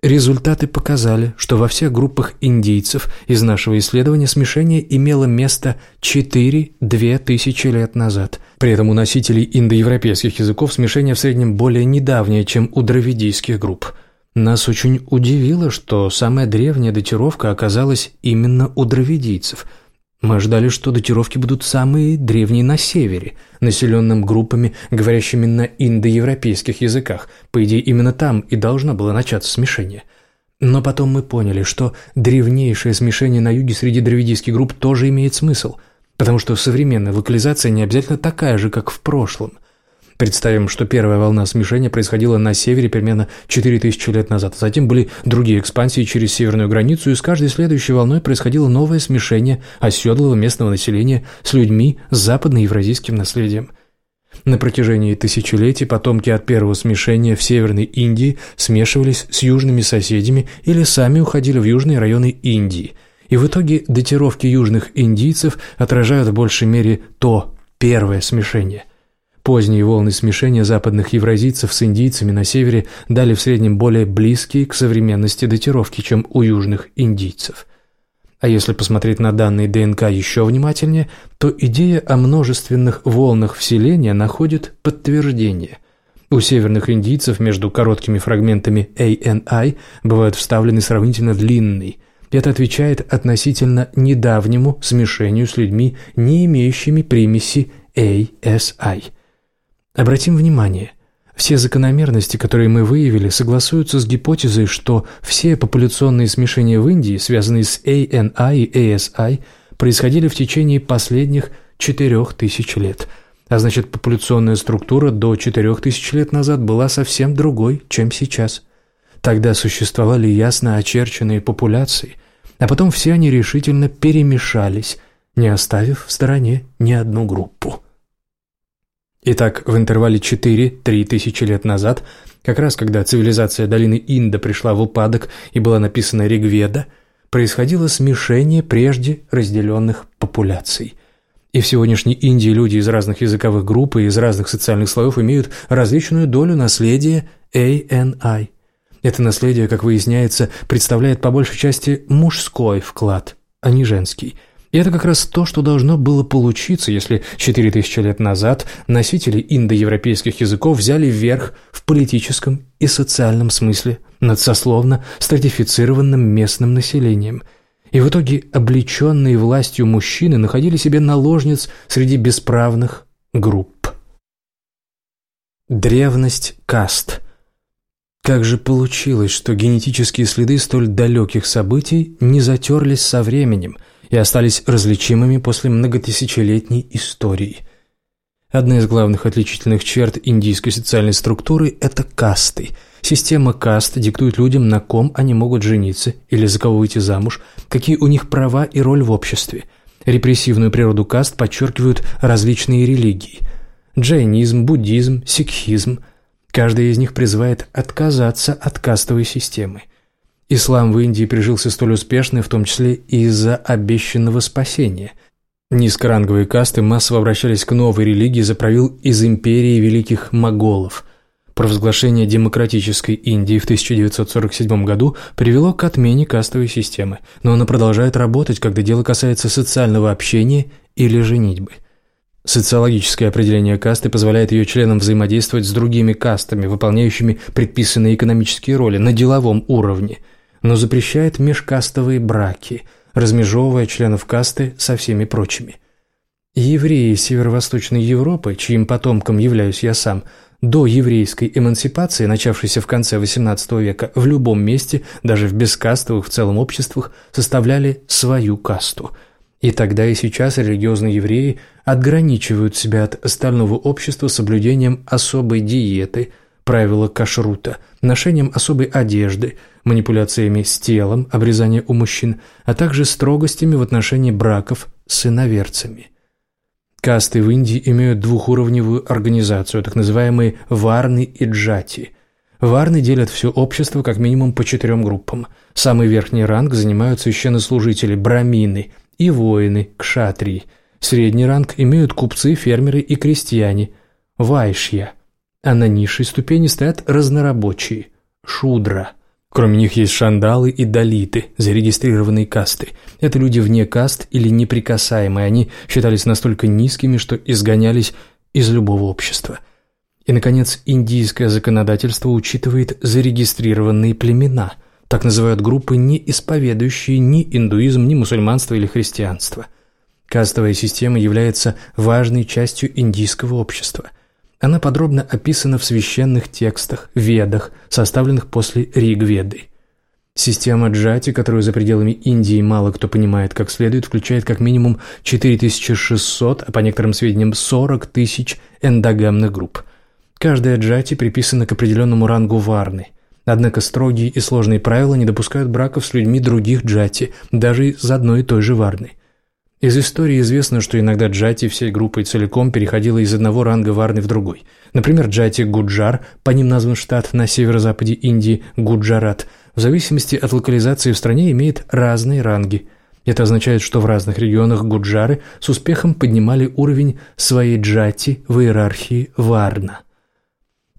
Результаты показали, что во всех группах индийцев из нашего исследования смешение имело место 4-2 тысячи лет назад. При этом у носителей индоевропейских языков смешение в среднем более недавнее, чем у дравидийских групп. Нас очень удивило, что самая древняя датировка оказалась именно у дравидийцев – Мы ожидали, что датировки будут самые древние на севере, населенным группами, говорящими на индоевропейских языках. По идее, именно там и должно было начаться смешение. Но потом мы поняли, что древнейшее смешение на юге среди дравидийских групп тоже имеет смысл, потому что современная локализация не обязательно такая же, как в прошлом. Представим, что первая волна смешения происходила на севере примерно 4000 лет назад, затем были другие экспансии через северную границу, и с каждой следующей волной происходило новое смешение оседлого местного населения с людьми с западноевразийским наследием. На протяжении тысячелетий потомки от первого смешения в Северной Индии смешивались с южными соседями или сами уходили в южные районы Индии. И в итоге датировки южных индийцев отражают в большей мере то первое смешение. Поздние волны смешения западных евразийцев с индийцами на севере дали в среднем более близкие к современности датировки, чем у южных индийцев. А если посмотреть на данные ДНК еще внимательнее, то идея о множественных волнах вселения находит подтверждение. У северных индийцев между короткими фрагментами ANI бывают вставлены сравнительно длинные. Это отвечает относительно недавнему смешению с людьми, не имеющими примеси ASI. Обратим внимание, все закономерности, которые мы выявили, согласуются с гипотезой, что все популяционные смешения в Индии, связанные с ANI и ASI, происходили в течение последних 4000 лет. А значит, популяционная структура до 4000 лет назад была совсем другой, чем сейчас. Тогда существовали ясно очерченные популяции, а потом все они решительно перемешались, не оставив в стороне ни одну группу. Итак, в интервале 4-3 тысячи лет назад, как раз когда цивилизация долины Инда пришла в упадок и была написана Ригведа, происходило смешение прежде разделенных популяций. И в сегодняшней Индии люди из разных языковых групп и из разных социальных слоев имеют различную долю наследия ANI. Это наследие, как выясняется, представляет по большей части мужской вклад, а не женский – и это как раз то, что должно было получиться, если 4000 лет назад носители индоевропейских языков взяли вверх в политическом и социальном смысле над сословно стратифицированным местным населением. И в итоге облеченные властью мужчины находили себе наложниц среди бесправных групп. Древность каст – как же получилось, что генетические следы столь далеких событий не затерлись со временем – и остались различимыми после многотысячелетней истории. Одна из главных отличительных черт индийской социальной структуры – это касты. Система каст диктует людям, на ком они могут жениться или за кого выйти замуж, какие у них права и роль в обществе. Репрессивную природу каст подчеркивают различные религии – джайнизм, буддизм, сикхизм. Каждая из них призывает отказаться от кастовой системы. Ислам в Индии прижился столь успешно, в том числе и из-за обещанного спасения. Низкоранговые касты массово обращались к новой религии за правил из империи великих моголов. Провозглашение демократической Индии в 1947 году привело к отмене кастовой системы, но она продолжает работать, когда дело касается социального общения или женитьбы. Социологическое определение касты позволяет ее членам взаимодействовать с другими кастами, выполняющими предписанные экономические роли на деловом уровне – но запрещает межкастовые браки, размежевывая членов касты со всеми прочими. Евреи Северо-Восточной Европы, чьим потомком являюсь я сам, до еврейской эмансипации, начавшейся в конце XVIII века, в любом месте, даже в бескастовых в целом обществах, составляли свою касту. И тогда и сейчас религиозные евреи отграничивают себя от остального общества соблюдением особой диеты, правила кашрута, ношением особой одежды – манипуляциями с телом, обрезание у мужчин, а также строгостями в отношении браков с иноверцами. Касты в Индии имеют двухуровневую организацию, так называемые варны и джати. Варны делят все общество как минимум по четырем группам. Самый верхний ранг занимают священнослужители, брамины и воины, кшатрии. Средний ранг имеют купцы, фермеры и крестьяне, вайшья. А на низшей ступени стоят разнорабочие, шудра – Кроме них есть шандалы и далиты, зарегистрированные касты. Это люди вне каст или неприкасаемые, они считались настолько низкими, что изгонялись из любого общества. И, наконец, индийское законодательство учитывает зарегистрированные племена, так называют группы, не исповедующие ни индуизм, ни мусульманство или христианство. Кастовая система является важной частью индийского общества. Она подробно описана в священных текстах, ведах, составленных после Ригведы. Система джати, которую за пределами Индии мало кто понимает как следует, включает как минимум 4600, а по некоторым сведениям 40 тысяч эндогамных групп. Каждая джати приписана к определенному рангу варны. Однако строгие и сложные правила не допускают браков с людьми других джати, даже из одной и той же варны. Из истории известно, что иногда джати всей группой целиком переходила из одного ранга варны в другой. Например, джати Гуджар, по ним назван штат на северо-западе Индии Гуджарат, в зависимости от локализации в стране имеет разные ранги. Это означает, что в разных регионах Гуджары с успехом поднимали уровень своей джати в иерархии варна.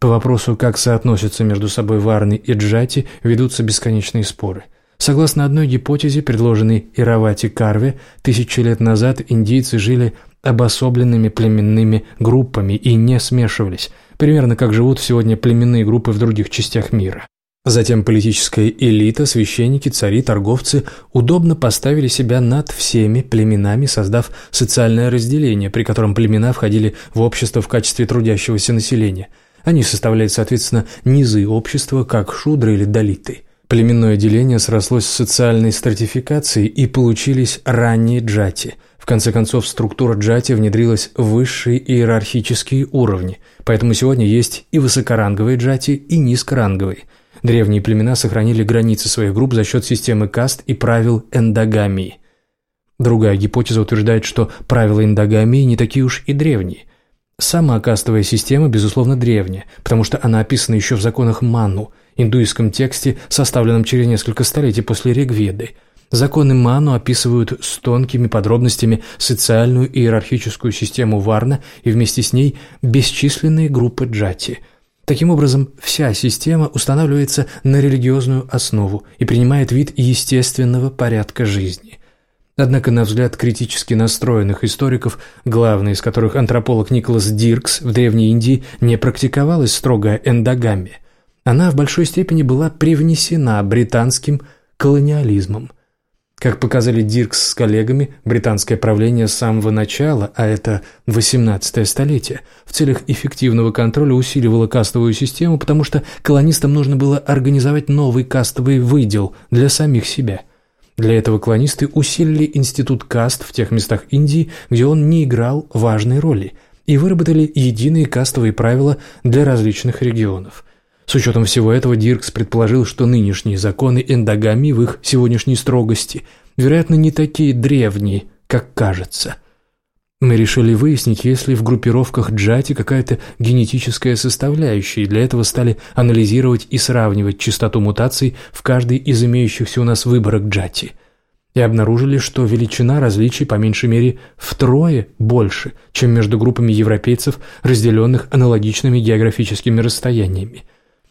По вопросу, как соотносятся между собой варны и джати, ведутся бесконечные споры. Согласно одной гипотезе, предложенной Иравати Карве, тысячи лет назад индийцы жили обособленными племенными группами и не смешивались, примерно как живут сегодня племенные группы в других частях мира. Затем политическая элита, священники, цари, торговцы удобно поставили себя над всеми племенами, создав социальное разделение, при котором племена входили в общество в качестве трудящегося населения. Они составляют, соответственно, низы общества, как шудры или далиты – Племенное деление срослось с социальной стратификацией и получились ранние джати. В конце концов, структура джати внедрилась в высшие иерархические уровни, поэтому сегодня есть и высокоранговые джати, и низкоранговые. Древние племена сохранили границы своих групп за счет системы каст и правил эндогамии. Другая гипотеза утверждает, что правила эндогамии не такие уж и древние. Сама кастовая система, безусловно, древняя, потому что она описана еще в законах Ману – индуистском тексте, составленном через несколько столетий после Ригведы. Законы Ману описывают с тонкими подробностями социальную и иерархическую систему Варна и вместе с ней бесчисленные группы джати. Таким образом, вся система устанавливается на религиозную основу и принимает вид естественного порядка жизни. Однако, на взгляд критически настроенных историков, главный из которых антрополог Николас Диркс в Древней Индии, не практиковалась строгая эндогамия. Она в большой степени была привнесена британским колониализмом. Как показали Диркс с коллегами, британское правление с самого начала, а это 18 столетие, в целях эффективного контроля усиливало кастовую систему, потому что колонистам нужно было организовать новый кастовый выдел для самих себя. Для этого колонисты усилили институт каст в тех местах Индии, где он не играл важной роли, и выработали единые кастовые правила для различных регионов – с учетом всего этого Диркс предположил, что нынешние законы эндогамии в их сегодняшней строгости, вероятно, не такие древние, как кажется. Мы решили выяснить, есть ли в группировках джати какая-то генетическая составляющая, и для этого стали анализировать и сравнивать частоту мутаций в каждой из имеющихся у нас выборок джати. И обнаружили, что величина различий по меньшей мере втрое больше, чем между группами европейцев, разделенных аналогичными географическими расстояниями.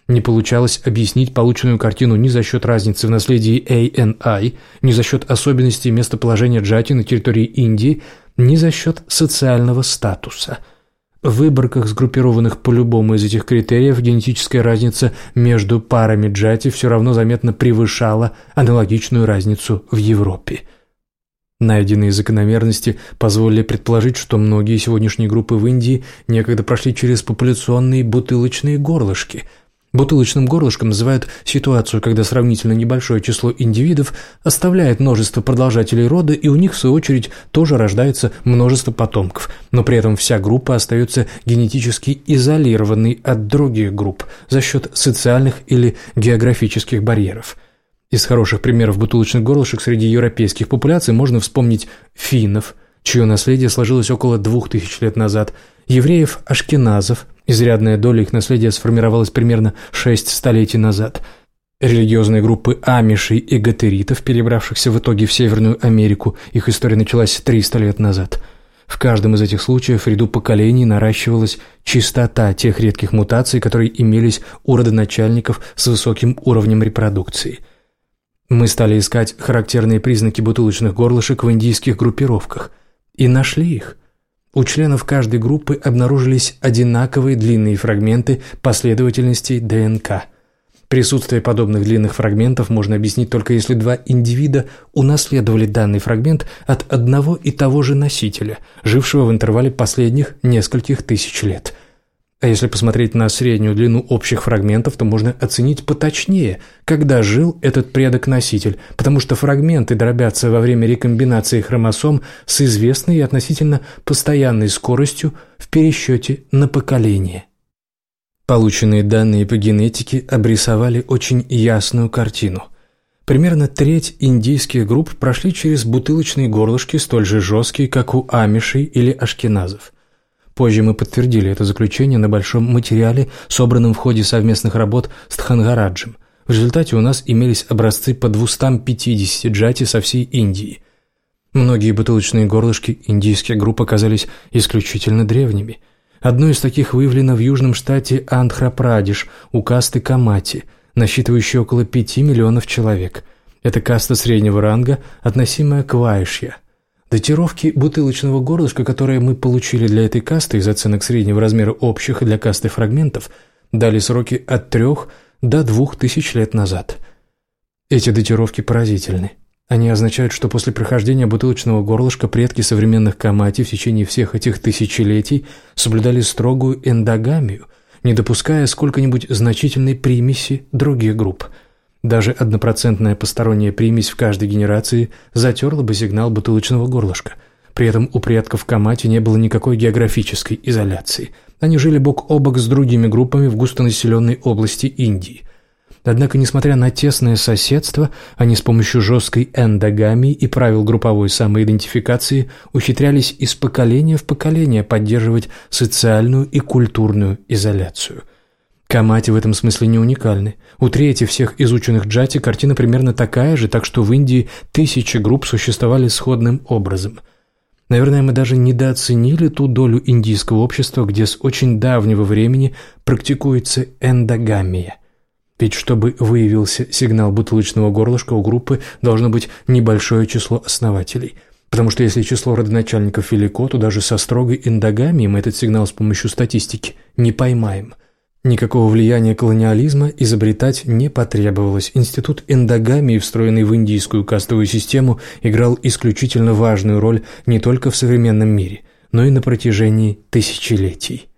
Не получалось объяснить полученную картину ни за счет разницы в наследии ANI, ни за счет особенностей местоположения Джати на территории Индии, ни за счет социального статуса. В выборках, сгруппированных по любому из этих критериев, генетическая разница между парами Джати все равно заметно превышала аналогичную разницу в Европе. Найденные закономерности позволили предположить, что многие сегодняшние группы в Индии некогда прошли через популяционные бутылочные горлышки – Бутылочным горлышком называют ситуацию, когда сравнительно небольшое число индивидов оставляет множество продолжателей рода, и у них, в свою очередь, тоже рождается множество потомков, но при этом вся группа остается генетически изолированной от других групп за счет социальных или географических барьеров. Из хороших примеров бутылочных горлышек среди европейских популяций можно вспомнить финнов, чье наследие сложилось около двух тысяч лет назад, евреев-ашкеназов, Изрядная доля их наследия сформировалась примерно шесть столетий назад. Религиозные группы амишей и гатеритов, перебравшихся в итоге в Северную Америку, их история началась 300 лет назад. В каждом из этих случаев в ряду поколений наращивалась частота тех редких мутаций, которые имелись у родоначальников с высоким уровнем репродукции. Мы стали искать характерные признаки бутылочных горлышек в индийских группировках и нашли их. У членов каждой группы обнаружились одинаковые длинные фрагменты последовательностей ДНК. Присутствие подобных длинных фрагментов можно объяснить только если два индивида унаследовали данный фрагмент от одного и того же носителя, жившего в интервале последних нескольких тысяч лет. А если посмотреть на среднюю длину общих фрагментов, то можно оценить поточнее, когда жил этот предок-носитель, потому что фрагменты дробятся во время рекомбинации хромосом с известной и относительно постоянной скоростью в пересчете на поколение. Полученные данные по генетике обрисовали очень ясную картину. Примерно треть индийских групп прошли через бутылочные горлышки столь же жесткие, как у амишей или ашкеназов – Позже мы подтвердили это заключение на большом материале, собранном в ходе совместных работ с Тхангараджем. В результате у нас имелись образцы по 250 джати со всей Индии. Многие бутылочные горлышки индийских групп оказались исключительно древними. Одно из таких выявлено в южном штате Андхра-Прадеш у касты Камати, насчитывающей около 5 миллионов человек. Это каста среднего ранга, относимая к Вайшья – Датировки бутылочного горлышка, которые мы получили для этой касты из оценок среднего размера общих для касты фрагментов, дали сроки от трех до двух тысяч лет назад. Эти датировки поразительны. Они означают, что после прохождения бутылочного горлышка предки современных камати в течение всех этих тысячелетий соблюдали строгую эндогамию, не допуская сколько-нибудь значительной примеси других групп – даже однопроцентная посторонняя примесь в каждой генерации затерла бы сигнал бутылочного горлышка. При этом у предков Камати не было никакой географической изоляции. Они жили бок о бок с другими группами в густонаселенной области Индии. Однако, несмотря на тесное соседство, они с помощью жесткой эндогамии и правил групповой самоидентификации ухитрялись из поколения в поколение поддерживать социальную и культурную изоляцию. Камати в этом смысле не уникальны. У трети всех изученных джати картина примерно такая же, так что в Индии тысячи групп существовали сходным образом. Наверное, мы даже недооценили ту долю индийского общества, где с очень давнего времени практикуется эндогамия. Ведь чтобы выявился сигнал бутылочного горлышка у группы, должно быть небольшое число основателей – Потому что если число родоначальников велико, то даже со строгой эндогамией мы этот сигнал с помощью статистики не поймаем. Никакого влияния колониализма изобретать не потребовалось. Институт эндогамии, встроенный в индийскую кастовую систему, играл исключительно важную роль не только в современном мире, но и на протяжении тысячелетий.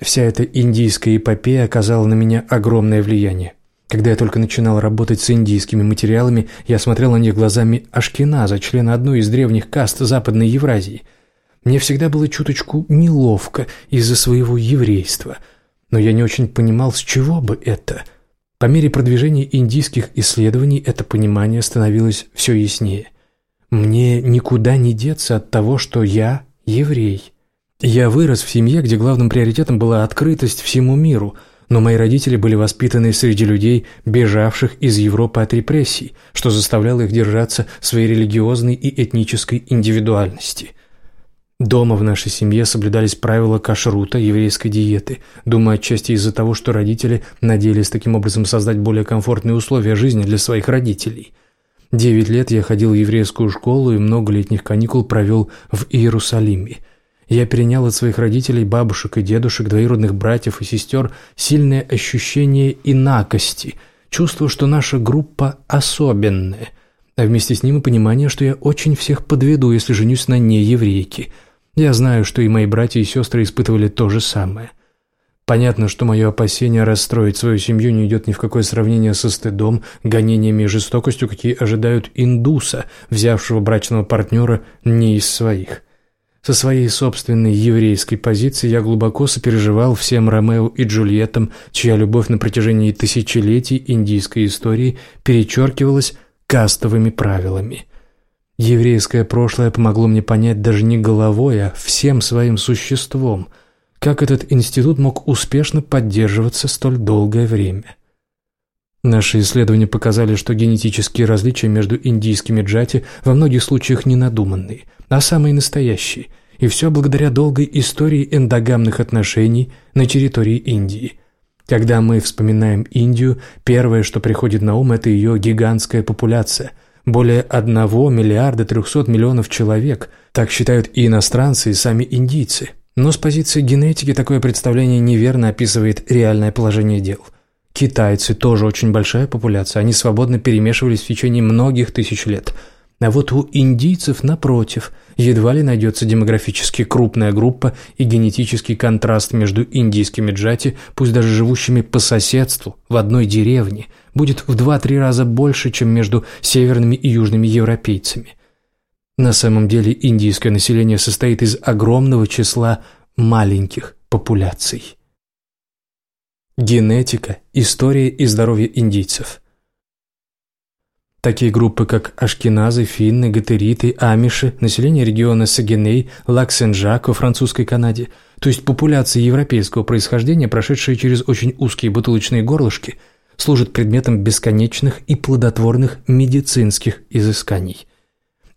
Вся эта индийская эпопея оказала на меня огромное влияние. Когда я только начинал работать с индийскими материалами, я смотрел на них глазами Ашкеназа, члена одной из древних каст Западной Евразии. Мне всегда было чуточку неловко из-за своего еврейства – но я не очень понимал, с чего бы это. По мере продвижения индийских исследований это понимание становилось все яснее. Мне никуда не деться от того, что я еврей. Я вырос в семье, где главным приоритетом была открытость всему миру, но мои родители были воспитаны среди людей, бежавших из Европы от репрессий, что заставляло их держаться своей религиозной и этнической индивидуальности – Дома в нашей семье соблюдались правила кашрута, еврейской диеты. Думаю, отчасти из-за того, что родители надеялись таким образом создать более комфортные условия жизни для своих родителей. Девять лет я ходил в еврейскую школу и много летних каникул провел в Иерусалиме. Я перенял от своих родителей, бабушек и дедушек, двоюродных братьев и сестер сильное ощущение инакости, чувство, что наша группа особенная, а вместе с ним и понимание, что я очень всех подведу, если женюсь на нееврейке – я знаю, что и мои братья и сестры испытывали то же самое. Понятно, что мое опасение расстроить свою семью не идет ни в какое сравнение со стыдом, гонениями и жестокостью, какие ожидают индуса, взявшего брачного партнера не из своих. Со своей собственной еврейской позиции я глубоко сопереживал всем Ромео и Джульеттам, чья любовь на протяжении тысячелетий индийской истории перечеркивалась кастовыми правилами – Еврейское прошлое помогло мне понять даже не головой, а всем своим существом, как этот институт мог успешно поддерживаться столь долгое время. Наши исследования показали, что генетические различия между индийскими джати во многих случаях не надуманные, а самые настоящие, и все благодаря долгой истории эндогамных отношений на территории Индии. Когда мы вспоминаем Индию, первое, что приходит на ум, это ее гигантская популяция – более 1 миллиарда 300 миллионов человек, так считают и иностранцы, и сами индийцы. Но с позиции генетики такое представление неверно описывает реальное положение дел. Китайцы тоже очень большая популяция, они свободно перемешивались в течение многих тысяч лет. А вот у индийцев, напротив, едва ли найдется демографически крупная группа и генетический контраст между индийскими джати, пусть даже живущими по соседству, в одной деревне, будет в 2-3 раза больше, чем между северными и южными европейцами. На самом деле индийское население состоит из огромного числа маленьких популяций. Генетика, история и здоровье индийцев. Такие группы, как ашкеназы, финны, гатериты, амиши, население региона Сагеней, Лаксенжак во французской Канаде, то есть популяции европейского происхождения, прошедшие через очень узкие бутылочные горлышки, служат предметом бесконечных и плодотворных медицинских изысканий.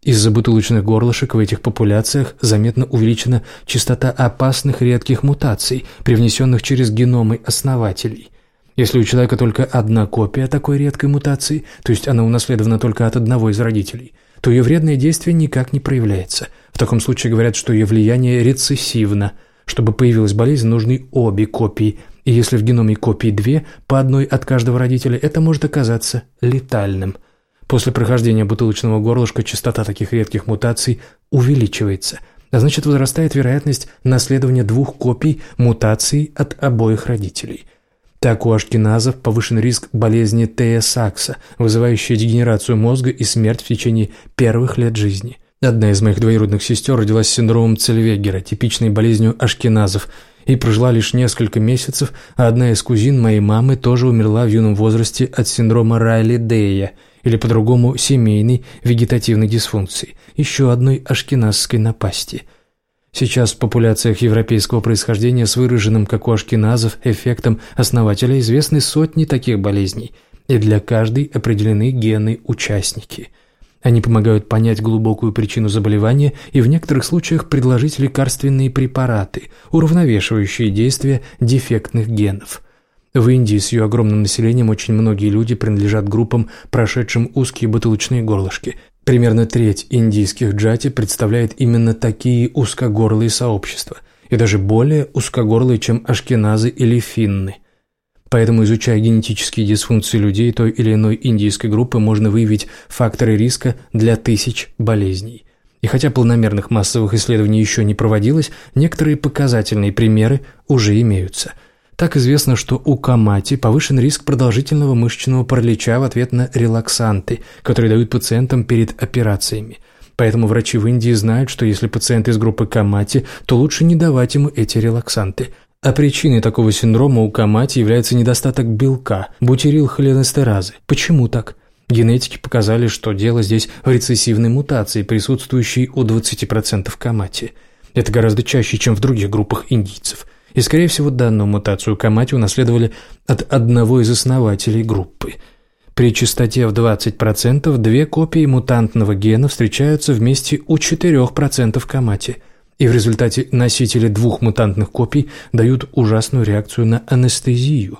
Из-за бутылочных горлышек в этих популяциях заметно увеличена частота опасных редких мутаций, привнесенных через геномы основателей. Если у человека только одна копия такой редкой мутации, то есть она унаследована только от одного из родителей, то ее вредное действие никак не проявляется. В таком случае говорят, что ее влияние рецессивно. Чтобы появилась болезнь, нужны обе копии, и если в геноме копий две, по одной от каждого родителя, это может оказаться летальным – После прохождения бутылочного горлышка частота таких редких мутаций увеличивается, а значит возрастает вероятность наследования двух копий мутаций от обоих родителей. Так у ашкеназов повышен риск болезни Тея Сакса, вызывающей дегенерацию мозга и смерть в течение первых лет жизни. Одна из моих двоюродных сестер родилась с синдромом Цельвегера, типичной болезнью ашкеназов, и прожила лишь несколько месяцев, а одна из кузин моей мамы тоже умерла в юном возрасте от синдрома Райли-Дея – или по-другому семейной вегетативной дисфункции, еще одной ашкеназской напасти. Сейчас в популяциях европейского происхождения с выраженным, как у ашкеназов, эффектом основателя известны сотни таких болезней, и для каждой определены гены-участники. Они помогают понять глубокую причину заболевания и в некоторых случаях предложить лекарственные препараты, уравновешивающие действия дефектных генов – в Индии с ее огромным населением очень многие люди принадлежат группам, прошедшим узкие бутылочные горлышки. Примерно треть индийских джати представляет именно такие узкогорлые сообщества, и даже более узкогорлые, чем ашкеназы или финны. Поэтому, изучая генетические дисфункции людей той или иной индийской группы, можно выявить факторы риска для тысяч болезней. И хотя полномерных массовых исследований еще не проводилось, некоторые показательные примеры уже имеются – так известно, что у Камати повышен риск продолжительного мышечного паралича в ответ на релаксанты, которые дают пациентам перед операциями. Поэтому врачи в Индии знают, что если пациент из группы Камати, то лучше не давать ему эти релаксанты. А причиной такого синдрома у Камати является недостаток белка, бутирилхоленестеразы. Почему так? Генетики показали, что дело здесь в рецессивной мутации, присутствующей у 20% Камати. Это гораздо чаще, чем в других группах индийцев – и, скорее всего, данную мутацию Камати унаследовали от одного из основателей группы. При частоте в 20% две копии мутантного гена встречаются вместе у 4% Камати, и в результате носители двух мутантных копий дают ужасную реакцию на анестезию.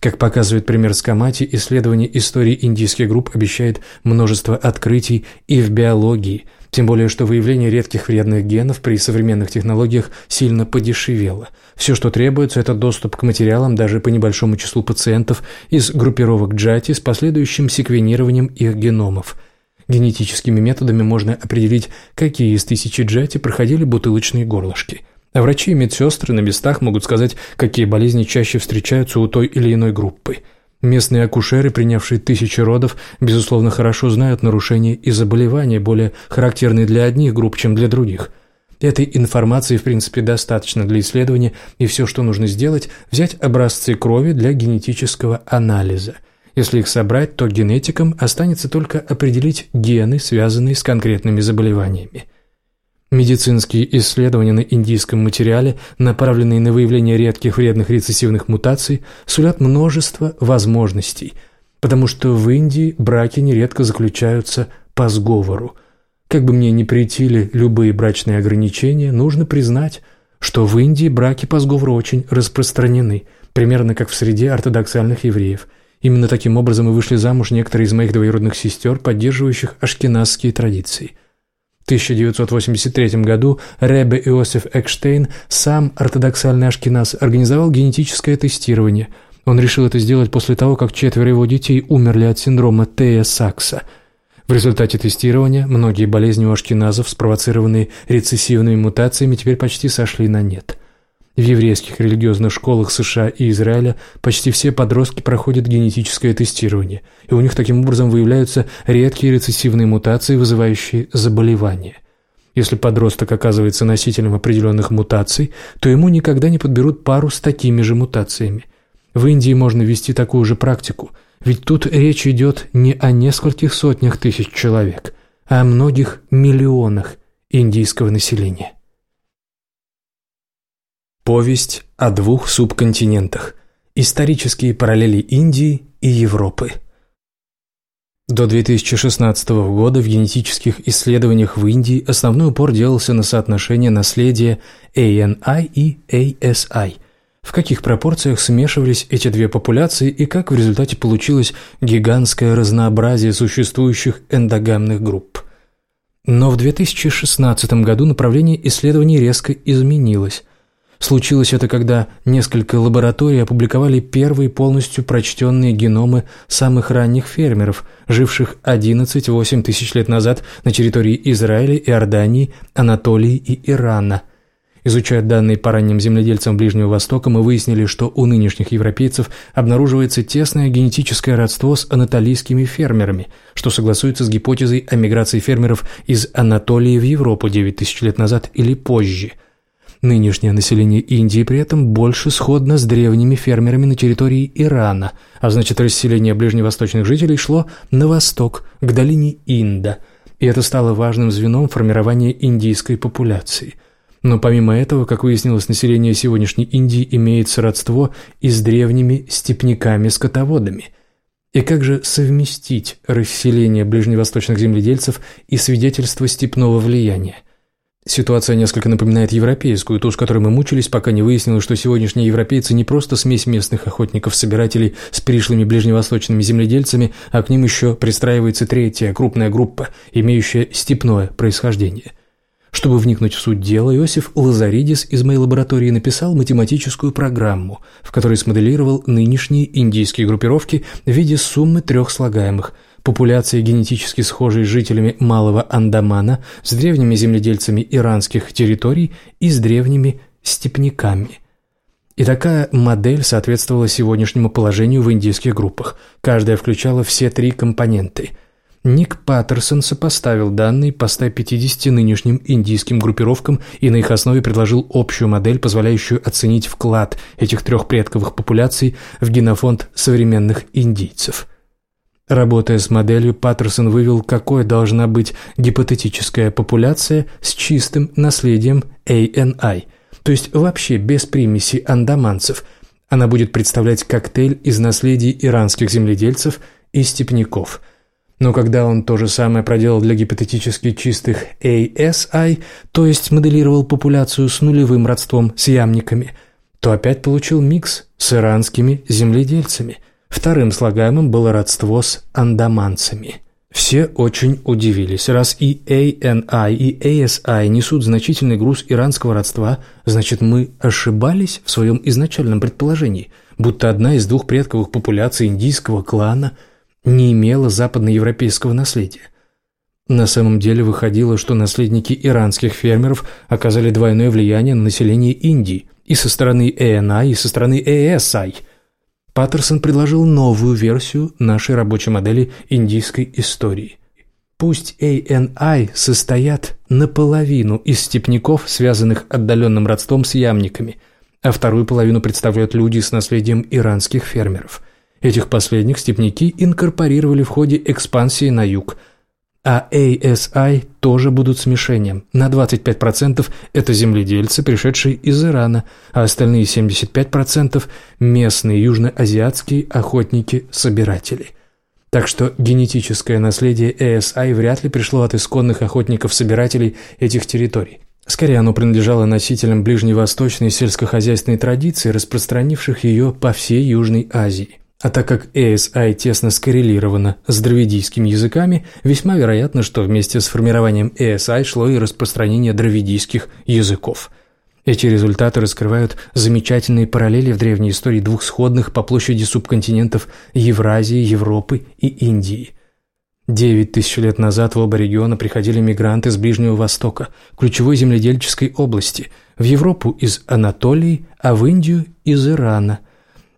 Как показывает пример с Камати, исследование истории индийских групп обещает множество открытий и в биологии – тем более, что выявление редких вредных генов при современных технологиях сильно подешевело. Все, что требуется, это доступ к материалам даже по небольшому числу пациентов из группировок Джати с последующим секвенированием их геномов. Генетическими методами можно определить, какие из тысячи Джати проходили бутылочные горлышки. А врачи и медсестры на местах могут сказать, какие болезни чаще встречаются у той или иной группы – Местные акушеры, принявшие тысячи родов, безусловно, хорошо знают нарушения и заболевания, более характерные для одних групп, чем для других. Этой информации, в принципе, достаточно для исследования, и все, что нужно сделать, взять образцы крови для генетического анализа. Если их собрать, то генетикам останется только определить гены, связанные с конкретными заболеваниями. Медицинские исследования на индийском материале, направленные на выявление редких вредных рецессивных мутаций, сулят множество возможностей, потому что в Индии браки нередко заключаются по сговору. Как бы мне ни претили любые брачные ограничения, нужно признать, что в Индии браки по сговору очень распространены, примерно как в среде ортодоксальных евреев. Именно таким образом и вышли замуж некоторые из моих двоюродных сестер, поддерживающих ашкеназские традиции – 1983 году Ребе Иосиф Экштейн, сам ортодоксальный ашкеназ, организовал генетическое тестирование. Он решил это сделать после того, как четверо его детей умерли от синдрома Тея Сакса. В результате тестирования многие болезни у ашкеназов, спровоцированные рецессивными мутациями, теперь почти сошли на нет. В еврейских религиозных школах США и Израиля почти все подростки проходят генетическое тестирование, и у них таким образом выявляются редкие рецессивные мутации, вызывающие заболевания. Если подросток оказывается носителем определенных мутаций, то ему никогда не подберут пару с такими же мутациями. В Индии можно вести такую же практику, ведь тут речь идет не о нескольких сотнях тысяч человек, а о многих миллионах индийского населения. Повесть о двух субконтинентах. Исторические параллели Индии и Европы. До 2016 года в генетических исследованиях в Индии основной упор делался на соотношение наследия ANI и ASI. В каких пропорциях смешивались эти две популяции и как в результате получилось гигантское разнообразие существующих эндогамных групп. Но в 2016 году направление исследований резко изменилось. Случилось это, когда несколько лабораторий опубликовали первые полностью прочтенные геномы самых ранних фермеров, живших 11-8 тысяч лет назад на территории Израиля, Иордании, Анатолии и Ирана. Изучая данные по ранним земледельцам Ближнего Востока, мы выяснили, что у нынешних европейцев обнаруживается тесное генетическое родство с анатолийскими фермерами, что согласуется с гипотезой о миграции фермеров из Анатолии в Европу 9 тысяч лет назад или позже – Нынешнее население Индии при этом больше сходно с древними фермерами на территории Ирана, а значит расселение ближневосточных жителей шло на восток, к долине Инда, и это стало важным звеном формирования индийской популяции. Но помимо этого, как выяснилось, население сегодняшней Индии имеет сродство и с древними степняками-скотоводами. И как же совместить расселение ближневосточных земледельцев и свидетельство степного влияния? Ситуация несколько напоминает европейскую, ту, с которой мы мучились, пока не выяснилось, что сегодняшние европейцы не просто смесь местных охотников-собирателей с пришлыми ближневосточными земледельцами, а к ним еще пристраивается третья крупная группа, имеющая степное происхождение. Чтобы вникнуть в суть дела, Иосиф Лазаридис из моей лаборатории написал математическую программу, в которой смоделировал нынешние индийские группировки в виде суммы трех слагаемых – популяции генетически схожей с жителями Малого Андамана, с древними земледельцами иранских территорий и с древними степняками. И такая модель соответствовала сегодняшнему положению в индийских группах. Каждая включала все три компоненты. Ник Паттерсон сопоставил данные по 150 нынешним индийским группировкам и на их основе предложил общую модель, позволяющую оценить вклад этих трех предковых популяций в генофонд современных индийцев – Работая с моделью, Паттерсон вывел, какой должна быть гипотетическая популяция с чистым наследием ANI, то есть вообще без примеси андаманцев. Она будет представлять коктейль из наследий иранских земледельцев и степняков. Но когда он то же самое проделал для гипотетически чистых ASI, то есть моделировал популяцию с нулевым родством с ямниками, то опять получил микс с иранскими земледельцами – Вторым слагаемым было родство с андаманцами. Все очень удивились. Раз и ANI, и ASI несут значительный груз иранского родства, значит, мы ошибались в своем изначальном предположении, будто одна из двух предковых популяций индийского клана не имела западноевропейского наследия. На самом деле выходило, что наследники иранских фермеров оказали двойное влияние на население Индии и со стороны ANI, и со стороны ASI – Паттерсон предложил новую версию нашей рабочей модели индийской истории. Пусть ANI состоят наполовину из степняков, связанных отдаленным родством с ямниками, а вторую половину представляют люди с наследием иранских фермеров. Этих последних степняки инкорпорировали в ходе экспансии на юг – а ASI тоже будут смешением. На 25% это земледельцы, пришедшие из Ирана, а остальные 75% – местные южноазиатские охотники-собиратели. Так что генетическое наследие ASI вряд ли пришло от исконных охотников-собирателей этих территорий. Скорее, оно принадлежало носителям ближневосточной сельскохозяйственной традиции, распространивших ее по всей Южной Азии. А так как ASI тесно скоррелировано с дравидийскими языками, весьма вероятно, что вместе с формированием ASI шло и распространение дравидийских языков. Эти результаты раскрывают замечательные параллели в древней истории двух сходных по площади субконтинентов Евразии, Европы и Индии. Девять тысяч лет назад в оба региона приходили мигранты с Ближнего Востока, ключевой земледельческой области, в Европу из Анатолии, а в Индию из Ирана.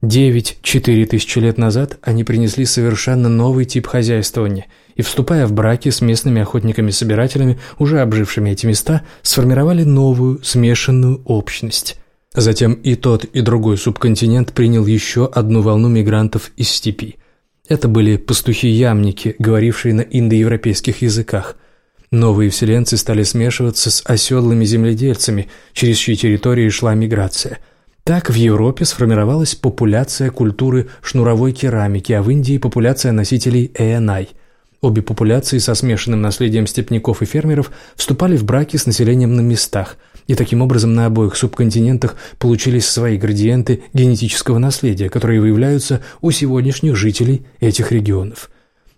Девять-четыре тысячи лет назад они принесли совершенно новый тип хозяйствования – и, вступая в браки с местными охотниками-собирателями, уже обжившими эти места, сформировали новую смешанную общность. Затем и тот, и другой субконтинент принял еще одну волну мигрантов из степи. Это были пастухи-ямники, говорившие на индоевропейских языках. Новые вселенцы стали смешиваться с оседлыми земледельцами, через чьи территории шла миграция – так в Европе сформировалась популяция культуры шнуровой керамики, а в Индии популяция носителей ЭНАЙ – Обе популяции со смешанным наследием степняков и фермеров вступали в браки с населением на местах, и таким образом на обоих субконтинентах получились свои градиенты генетического наследия, которые выявляются у сегодняшних жителей этих регионов.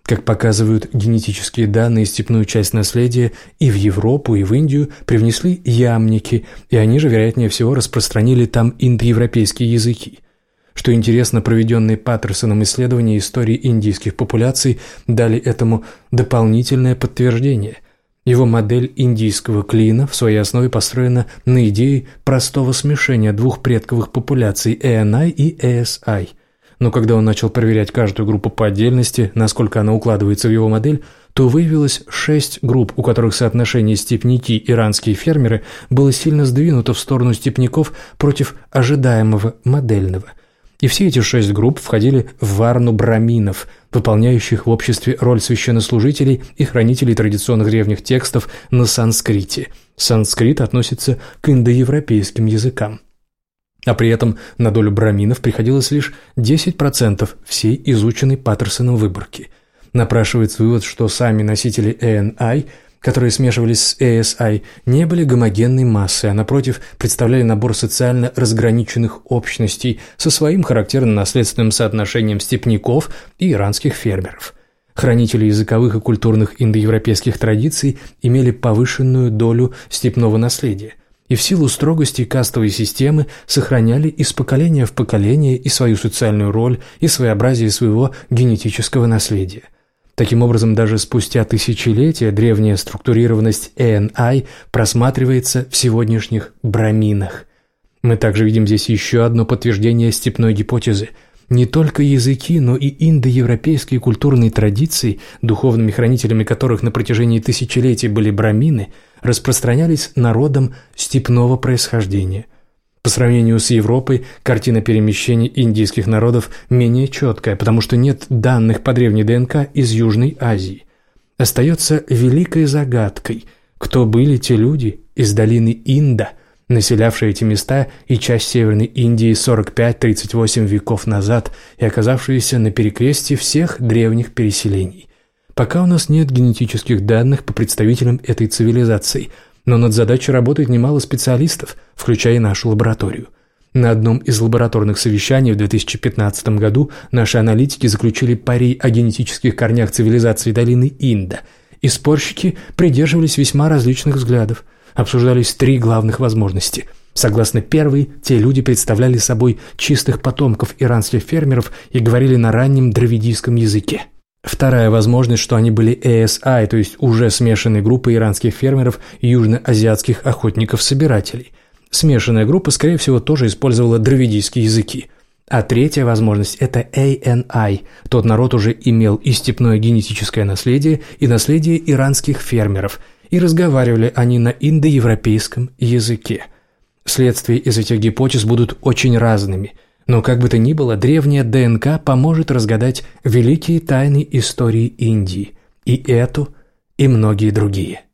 Как показывают генетические данные, степную часть наследия и в Европу, и в Индию привнесли ямники, и они же, вероятнее всего, распространили там индоевропейские языки – что интересно, проведенные Паттерсоном исследования истории индийских популяций дали этому дополнительное подтверждение. Его модель индийского клина в своей основе построена на идее простого смешения двух предковых популяций ANI и ASI. Но когда он начал проверять каждую группу по отдельности, насколько она укладывается в его модель, то выявилось шесть групп, у которых соотношение степняки иранские фермеры было сильно сдвинуто в сторону степняков против ожидаемого модельного. И все эти шесть групп входили в варну браминов, выполняющих в обществе роль священнослужителей и хранителей традиционных древних текстов на санскрите. Санскрит относится к индоевропейским языкам. А при этом на долю браминов приходилось лишь 10% всей изученной Паттерсоном выборки. Напрашивается вывод, что сами носители ANI – которые смешивались с ASI, не были гомогенной массой, а напротив представляли набор социально разграниченных общностей со своим характерным наследственным соотношением степняков и иранских фермеров. Хранители языковых и культурных индоевропейских традиций имели повышенную долю степного наследия и в силу строгости кастовой системы сохраняли из поколения в поколение и свою социальную роль, и своеобразие своего генетического наследия – Таким образом, даже спустя тысячелетия древняя структурированность ANI просматривается в сегодняшних браминах. Мы также видим здесь еще одно подтверждение степной гипотезы. Не только языки, но и индоевропейские культурные традиции, духовными хранителями которых на протяжении тысячелетий были брамины, распространялись народом степного происхождения – по сравнению с Европой, картина перемещений индийских народов менее четкая, потому что нет данных по древней ДНК из Южной Азии. Остается великой загадкой, кто были те люди из долины Инда, населявшие эти места и часть Северной Индии 45-38 веков назад и оказавшиеся на перекрестье всех древних переселений. Пока у нас нет генетических данных по представителям этой цивилизации – но над задачей работает немало специалистов, включая нашу лабораторию. На одном из лабораторных совещаний в 2015 году наши аналитики заключили пари о генетических корнях цивилизации долины Инда, и спорщики придерживались весьма различных взглядов. Обсуждались три главных возможности – Согласно первой, те люди представляли собой чистых потомков иранских фермеров и говорили на раннем дравидийском языке. Вторая возможность, что они были ASI, то есть уже смешанной группой иранских фермеров и южноазиатских охотников-собирателей. Смешанная группа, скорее всего, тоже использовала дравидийские языки. А третья возможность – это ANI. Тот народ уже имел и степное генетическое наследие, и наследие иранских фермеров, и разговаривали они на индоевропейском языке. Следствия из этих гипотез будут очень разными – но как бы то ни было, древняя ДНК поможет разгадать великие тайны истории Индии, и эту, и многие другие.